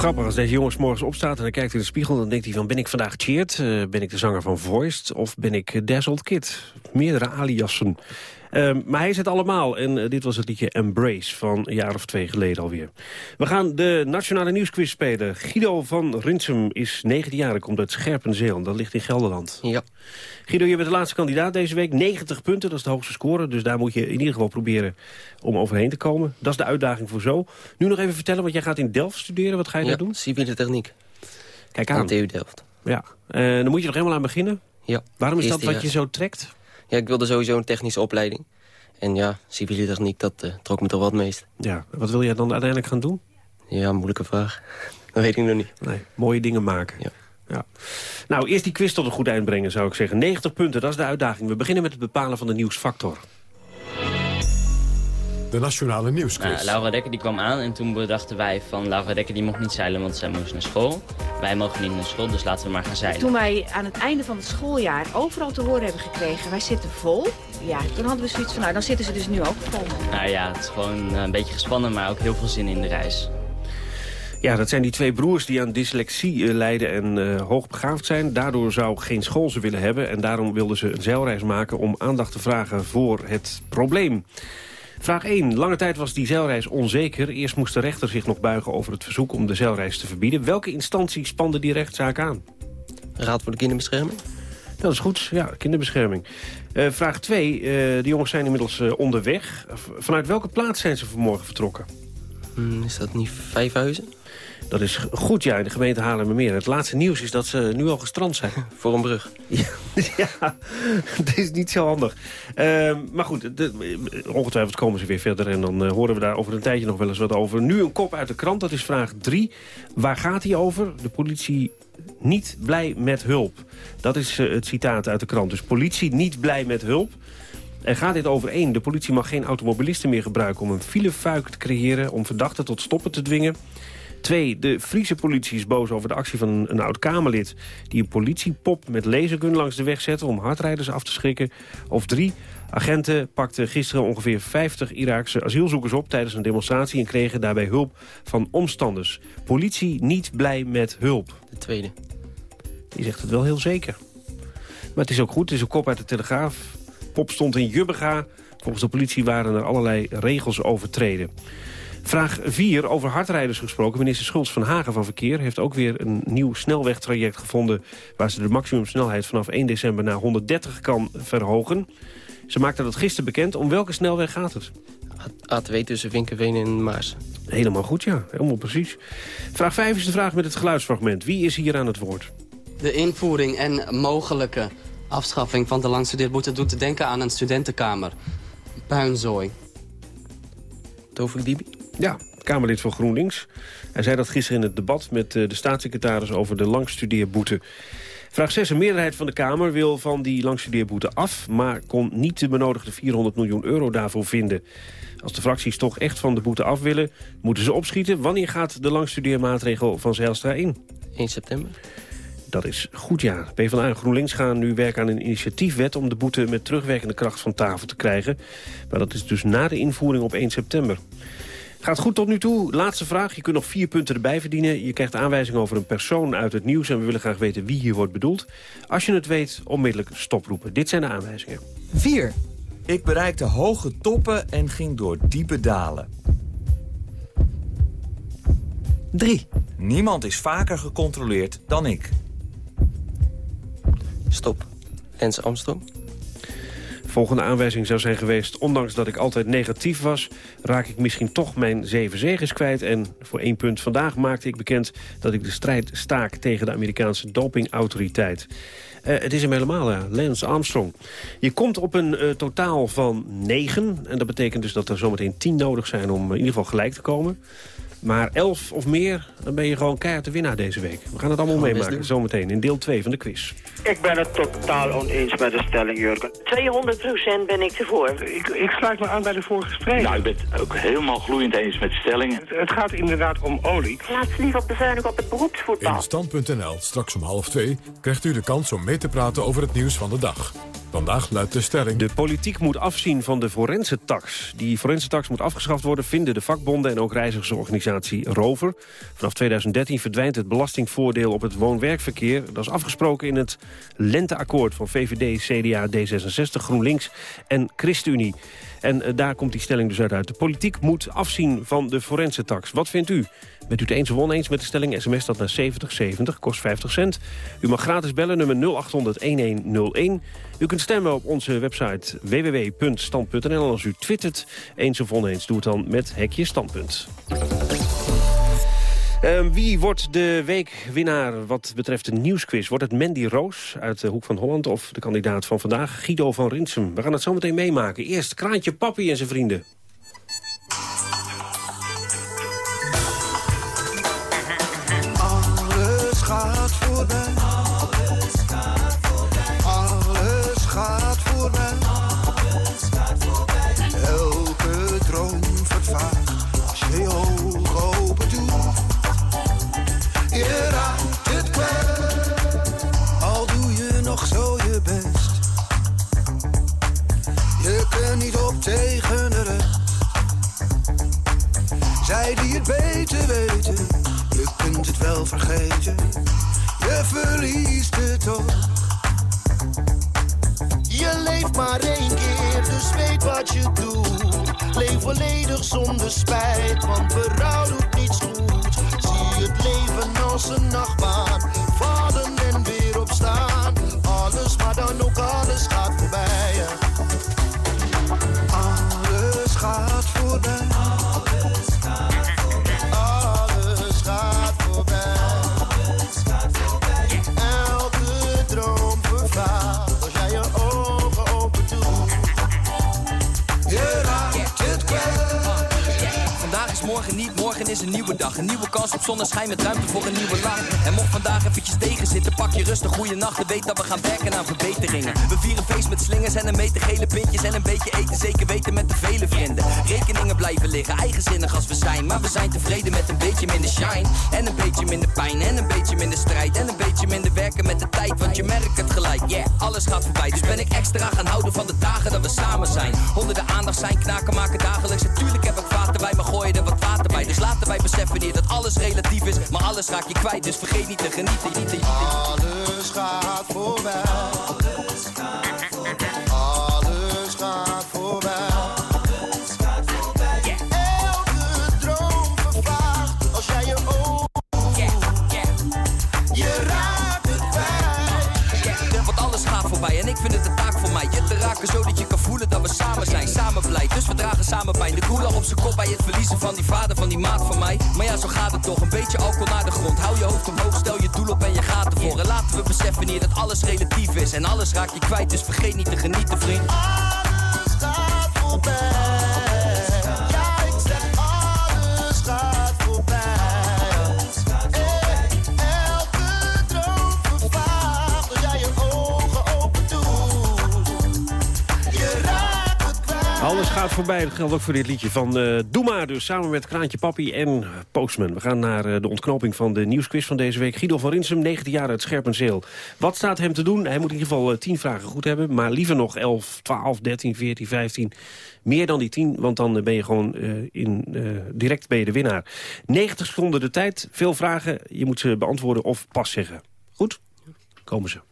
Grappig als deze jongens morgens opstaat en hij kijkt in de spiegel... dan denkt hij van ben ik vandaag cheered? Eh, ben ik de zanger van Voiced? Of ben ik Dazzled Kid? Meerdere aliassen. Ehm, maar hij is het allemaal. En eh, dit was het liedje Embrace van een jaar of twee geleden alweer. We gaan de Nationale Nieuwsquiz spelen. Guido van Rinsum is 19 jaar en komt uit Scherpenzeel. Dat ligt in Gelderland. Ja. Guido, je bent de laatste kandidaat deze week. 90 punten, dat is de hoogste score. Dus daar moet je in ieder geval proberen om overheen te komen. Dat is de uitdaging voor zo. Nu nog even vertellen, want jij gaat in Delft studeren. Wat ga je Ja, daar doen? civiele techniek. Kijk aan. Aan TU Delft. Ja. Eh, dan moet je er helemaal aan beginnen. Ja. Waarom is dat wat je zo trekt? Ja, ik wilde sowieso een technische opleiding. En ja, civiele techniek, dat eh, trok me toch wat het meest. Ja. Wat wil jij dan uiteindelijk gaan doen? Ja, moeilijke vraag. [laughs] Dat weet ik nog niet. Nee, mooie dingen maken. Ja. Ja. Nou, eerst die quiz tot een goed eind brengen, zou ik zeggen. 90 punten, dat is de uitdaging. We beginnen met het bepalen van de nieuwsfactor. De Nationale Nieuwsquiz. Nou, Laura Dekker die kwam aan en toen bedachten wij van Laura Dekker die mocht niet zeilen, want zij moest naar school. Wij mogen niet naar school, dus laten we maar gaan zeilen. Toen wij aan het einde van het schooljaar overal te horen hebben gekregen, wij zitten vol. Ja, toen hadden we zoiets van, nou dan zitten ze dus nu ook vol. Nou ja, het is gewoon eh, een beetje gespannen, maar ook heel veel zin in de reis. Ja, dat zijn die twee broers die aan dyslexie eh, lijden en eh, hoogbegaafd zijn. Daardoor zou geen school ze willen hebben. En daarom wilden ze een zeilreis maken om aandacht te vragen voor het probleem. Vraag 1. Lange tijd was die zeilreis onzeker. Eerst moest de rechter zich nog buigen over het verzoek om de zeilreis te verbieden. Welke instantie spande die rechtszaak aan? Raad voor de kinderbescherming? Dat is goed, ja, kinderbescherming. Eh, vraag 2. de jongens zijn inmiddels eh, onderweg. Vanuit welke plaats zijn ze vanmorgen vertrokken? Hmm, is dat niet Vijfhuizen? Dat is goed, ja, in de gemeente Haarlemmermeer. Het laatste nieuws is dat ze nu al gestrand zijn. [laughs] Voor een brug. Ja, [laughs] het is niet zo handig. Ehm, maar goed, de- ongetwijfeld komen ze weer verder... en dan eh, horen we daar over een tijdje nog wel eens wat over. Nu een kop uit de krant, dat is vraag 3. Waar gaat hij over? De politie niet blij met hulp. Dat is eh, het citaat uit de krant. Dus politie niet blij met hulp. En gaat dit over één? De politie mag geen automobilisten meer gebruiken... om een filefuik te creëren, om verdachten tot stoppen te dwingen. Twee, de Friese politie is boos over de actie van een, een oud-Kamerlid... die een politiepop met lasergun langs de weg zette om hardrijders af te schrikken. Of drie, agenten pakten gisteren ongeveer 50 Iraakse asielzoekers op... tijdens een demonstratie en kregen daarbij hulp van omstanders. Politie niet blij met hulp. De tweede. Die zegt het wel heel zeker. Maar het is ook goed, het is een kop uit de Telegraaf. Pop stond in Jubbega. Volgens de politie waren er allerlei regels overtreden. Vraag 4, over hardrijders gesproken. Minister Schultz van Hagen van Verkeer heeft ook weer een nieuw snelwegtraject gevonden... waar ze de maximumsnelheid vanaf 1 december naar 130 kan verhogen. Ze maakte dat gisteren bekend. Om welke snelweg gaat het? A2 tussen Vinkenveen en Maas. Helemaal goed, ja. Helemaal precies. Vraag 5 is de vraag met het geluidsfragment. Wie is hier aan het woord? De invoering en mogelijke afschaffing van de langstudeerboete doet te denken aan een studentenkamer. Puinzooi. Tovik Dibi? Ja, Kamerlid van GroenLinks. Hij zei dat gisteren in het debat met eh, de staatssecretaris over de langstudeerboete. Vraag 6. Een meerderheid van de Kamer wil van die langstudeerboete af... maar kon niet de benodigde 400 miljoen euro daarvoor vinden. Als de fracties toch echt van de boete af willen, moeten ze opschieten. Wanneer gaat de langstudeermaatregel van Zijlstra in? 1 september. Dat is goed, ja. PvdA en GroenLinks gaan nu werken aan een initiatiefwet... om de boete met terugwerkende kracht van tafel te krijgen. Maar dat is dus na de invoering op 1 september. Gaat goed tot nu toe. Laatste vraag. Je kunt nog vier punten erbij verdienen. Je krijgt aanwijzing over een persoon uit het nieuws... en we willen graag weten wie hier wordt bedoeld. Als je het weet, onmiddellijk stoproepen. Dit zijn de aanwijzingen. 4. Ik bereikte hoge toppen en ging door diepe dalen. 3. Niemand is vaker gecontroleerd dan ik. Stop. Lens Armstrong. Volgende aanwijzing zou zijn geweest... ondanks dat ik altijd negatief was... raak ik misschien toch mijn zeven zegens kwijt. En voor één punt vandaag maakte ik bekend... dat ik de strijd staak tegen de Amerikaanse dopingautoriteit. Eh, het is hem helemaal. Lance Armstrong. Je komt op een eh, totaal van negen. En dat betekent dus dat er zometeen tien nodig zijn... om in ieder geval gelijk te komen. Maar elf of meer, dan ben je gewoon keihard de winnaar deze week. We gaan het allemaal meemaken, doen. zometeen in deel 2 van de quiz. Ik ben het totaal oneens met de stelling, Jurgen. 200% ben ik ervoor. Ik, ik sluit me aan bij de vorige spreker. Nou, ik ben het ook helemaal gloeiend eens met de stelling. Het, het gaat inderdaad om olie. Laat ze liever bezuinigen op het beroepsvoetbal. In Stand.nl, straks om half twee, krijgt u de kans om mee te praten over het nieuws van de dag. Vandaag luidt de stelling... De politiek moet afzien van de forensentax. Die forensentax moet afgeschaft worden, vinden de vakbonden... en ook reizigersorganisatie Rover. Vanaf 2013 verdwijnt het belastingvoordeel op het woon-werkverkeer. Dat is afgesproken in het lenteakkoord van VVD, CDA, D66, GroenLinks en ChristenUnie. En eh, daar komt die stelling dus uit uit. De politiek moet afzien van de forensentax. Wat vindt u? Bent u het eens of oneens met de stelling? SMS dat naar 7070, kost 50 cent. U mag gratis bellen, nummer 0800-1101. U kunt stemmen op onze website www.stand.nl. En als u twittert, eens of oneens, doe het dan met hekje standpunt. Ehm, wie wordt de weekwinnaar wat betreft de nieuwsquiz? Wordt het Mandy Roos uit de Hoek van Holland of de kandidaat van vandaag, Guido van Rinsum? We gaan het zo meteen meemaken. Eerst Kraantje Papi en zijn vrienden. Alles gaat voorbij. Vergeten. Je verliest het toch. Je leeft maar één keer, dus weet wat je doet. Leef volledig zonder spijt, want berouw doet niets goed. Zie het leven als een nachtbaan, vallen en weer opstaan. Alles, maar dan ook alles gaat voorbij. Alles gaat voorbij. Is een nieuwe dag. Een nieuwe kans op zonneschijn met ruimte voor een nieuwe lach. En mocht vandaag eventjes tegen zitten, pak je rustig goede nacht. En weet dat we gaan werken aan verbeteringen. We vieren feest met slingers en een meter gele pintjes. En een beetje eten, zeker weten met de vele vrienden. Rekeningen blijven liggen, eigenzinnig als we zijn. Maar we zijn tevreden met een beetje minder shine. En een beetje minder pijn, en een beetje minder strijd. En een beetje minder werken met de tijd, want je merkt het gelijk. Yeah, alles gaat voorbij, dus ben ik extra gaan houden van de dagen dat we samen zijn. Honderden aandacht zijn, knaken maken dagelijks. Natuurlijk heb ik vaten bij, maar gooi er wat water bij. Dus laten wij beseffen hier dat alles relatief is. Maar alles raak je kwijt, dus vergeet niet te genieten. Alles gaat voorbij. Samen pijn. De koeler op zijn kop bij het verliezen van die vader, van die maat van mij. Maar ja, zo gaat het toch. Een beetje alcohol naar de grond. Hou je hoofd omhoog, stel je doel op en je gaat ervoor. En laten we beseffen hier dat alles relatief is. En alles raak je kwijt, dus vergeet niet te genieten, vriend. Alles gaat voorbij. Gaat voorbij. Dat geldt ook voor dit liedje van eh maar. Dus samen met Kraantje Papi en Postman. We gaan naar eh, de ontknoping van de nieuwsquiz van deze week. Guido van Rinsum, 19 jaar uit Scherpenzeel. Wat staat hem te doen? Hij moet in ieder geval eh, 10 vragen goed hebben. Maar liever nog 11, 12, 13, 14, 15. Meer dan die 10, want dan eh, ben je gewoon eh, in, eh, direct ben je de winnaar. 90 seconden de tijd. Veel vragen. Je moet ze beantwoorden of pas zeggen. Goed? Komen ze.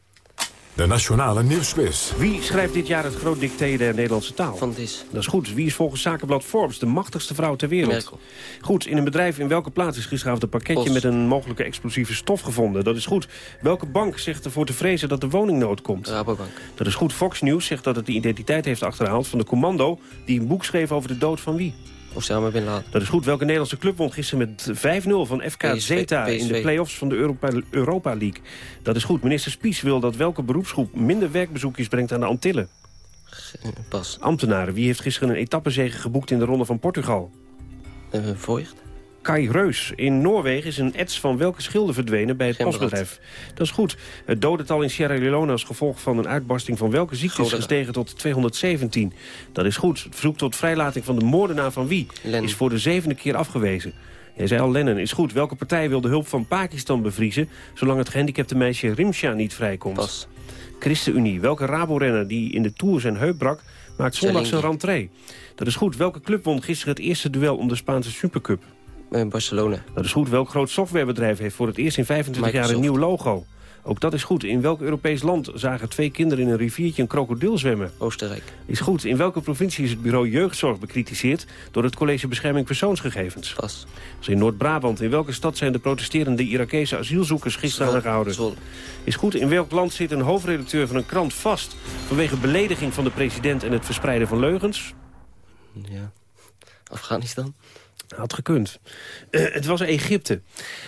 De Nationale Nieuwsquiz. Wie schrijft dit jaar het groot dicté der Nederlandse taal? Van Dis. Dat is goed. Wie is volgens Zakenblad Forbes de machtigste vrouw ter wereld? Merkel. Goed. In een bedrijf in welke plaats is gisteravond een pakketje Bos. met een mogelijke explosieve stof gevonden? Dat is goed. Welke bank zegt ervoor te vrezen dat de woningnood komt? Rabobank. Dat is goed. Fox News zegt dat het de identiteit heeft achterhaald van de commando... die een boek schreef over de dood van wie? Osama Bin Laden. Dat is goed. Welke Nederlandse club won gisteren met 5-0 van FK PSV. Zeta in de play-offs van de Europa, Europa League? Dat is goed. Minister Spies wil dat welke beroepsgroep minder werkbezoekjes brengt aan de Antillen? Pas. Ambtenaren. Wie heeft gisteren een etappezege geboekt in de Ronde van Portugal? Uh, Voigt. Kai Reus. In Noorwegen is een ets van welke schilder verdwenen bij het postbedrijf. Dat is goed. Het dodental in Sierra Leone als gevolg van een uitbarsting van welke ziekte is gestegen tot 217. Dat is goed. Het verzoek tot vrijlating van de moordenaar van wie Lennon. is voor de zevende keer afgewezen. Jij zei al, Lennon is goed. Welke partij wil de hulp van Pakistan bevriezen... zolang het gehandicapte meisje Rimsha niet vrijkomt? Pas. ChristenUnie. Welke Rabo-renner die in de Tour zijn heup brak... maakt zondag zijn rentree? Dat is goed. Welke club won gisteren het eerste duel om de Spaanse Supercup? Uh, Barcelona. Dat is goed. Welk groot softwarebedrijf heeft voor het eerst in 25 jaar een nieuw logo? Ook dat is goed. In welk Europees land zagen twee kinderen in een riviertje een krokodil zwemmen? Oostenrijk. Is goed. In welke provincie is het bureau jeugdzorg bekritiseerd... door het College Bescherming Persoonsgegevens? Pas. Is in Noord-Brabant. In welke stad zijn de protesterende Irakese asielzoekers gisteren aangehouden? Zwolle. Is goed. In welk land zit een hoofdredacteur van een krant vast... vanwege belediging van de president en het verspreiden van leugens? Ja. Afghanistan. Had gekund. Eh, het was Egypte.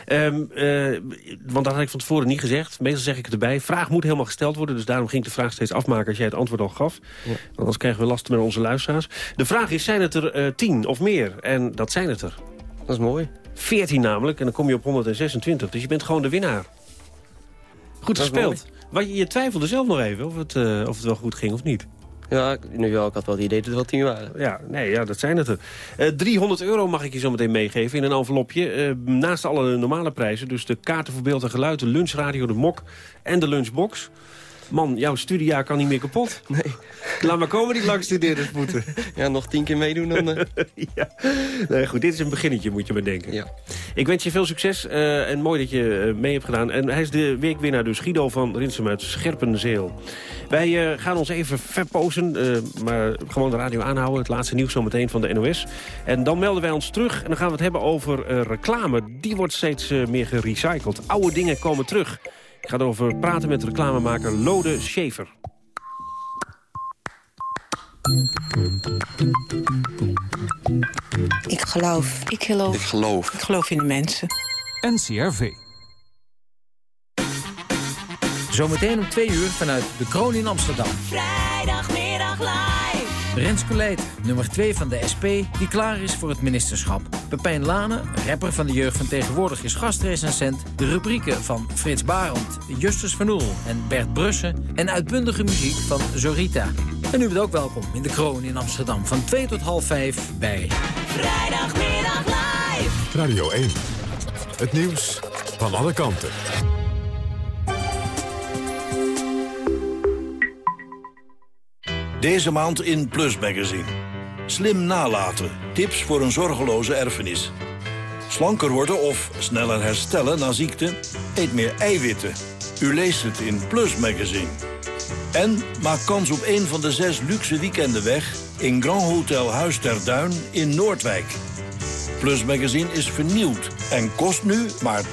Ehm, eh, want dat had ik van tevoren niet gezegd. Meestal zeg ik het erbij. Vraag moet helemaal gesteld worden. Dus daarom ging ik de vraag steeds afmaken als jij het antwoord al gaf. Want anders krijgen we last met onze luisteraars. De vraag is, zijn het er eh, tien of meer? En dat zijn het er. Dat is mooi. 14 namelijk. En dan kom je op 126. Dus je bent gewoon de winnaar. Goed Dat gespeeld. Wat, je, je twijfelde zelf nog even of het, of het wel goed ging of niet. Ja, nu wel. Ik had wel het idee dat het wel tien waren. Ja, nee, ja, dat zijn het er. Eh 300 euro mag ik je zo meteen meegeven in een envelopje. Eh, naast alle normale prijzen, dus de kaarten voor beeld en geluid... de lunchradio, de mok en de lunchbox. Man, jouw studiejaar kan niet meer kapot. Nee. Laat maar komen die langstudeerdersboete. [laughs] Ja, nog tien keer meedoen dan... eh, [laughs] ja. Nee, goed, dit is een beginnetje, moet je maar denken. Ja. Ik wens je veel succes eh, en mooi dat je eh, mee hebt gedaan. En hij is de weekwinnaar, dus Guido van Rinsum uit Scherpenzeel. Wij gaan ons even verpozen, maar gewoon de radio aanhouden. Het laatste nieuws zometeen van de NOS. En dan melden wij ons terug en dan gaan we het hebben over reclame. Die wordt steeds meer gerecycled. Oude dingen komen terug. Ik ga erover praten met reclamemaker Lode Schaefer. Ik geloof. Ik geloof. Ik geloof. Ik geloof in de mensen. NCRV. Zometeen om twee uur vanuit de Kroon in Amsterdam. Vrijdagmiddag live. Rens Leijten, nummer 2 van de SP, die klaar is voor het ministerschap. Pepijn Lane, rapper van de jeugd van tegenwoordig, is gastrecensent. De rubrieken van Frits Barend, Justus van Oel en Bert Brussen... en uitbundige muziek van Zorita. En u bent ook welkom in de Kroon in Amsterdam van 2 tot half 5 bij... Vrijdagmiddag live. Radio 1. Het nieuws van alle kanten. Deze maand in Plus Magazine. Slim nalaten. Tips voor een zorgeloze erfenis. Slanker worden of sneller herstellen na ziekte? Eet meer eiwitten. U leest het in Plus Magazine. En maak kans op een van de zes luxe weekenden weg... in Grand Hotel Huis ter Duin in Noordwijk. Plus Magazine is vernieuwd en kost nu maar 2,95.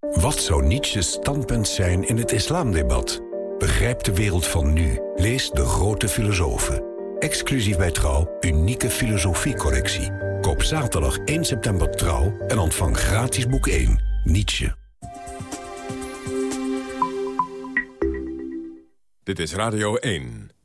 Wat zou Nietzsche's standpunt zijn in het islamdebat? Begrijp de wereld van nu. Lees De Grote Filosofen. Exclusief bij Trouw, unieke filosofiecorrectie. Koop zaterdag 1 september Trouw en ontvang gratis boek 1, Nietzsche. Dit is Radio 1.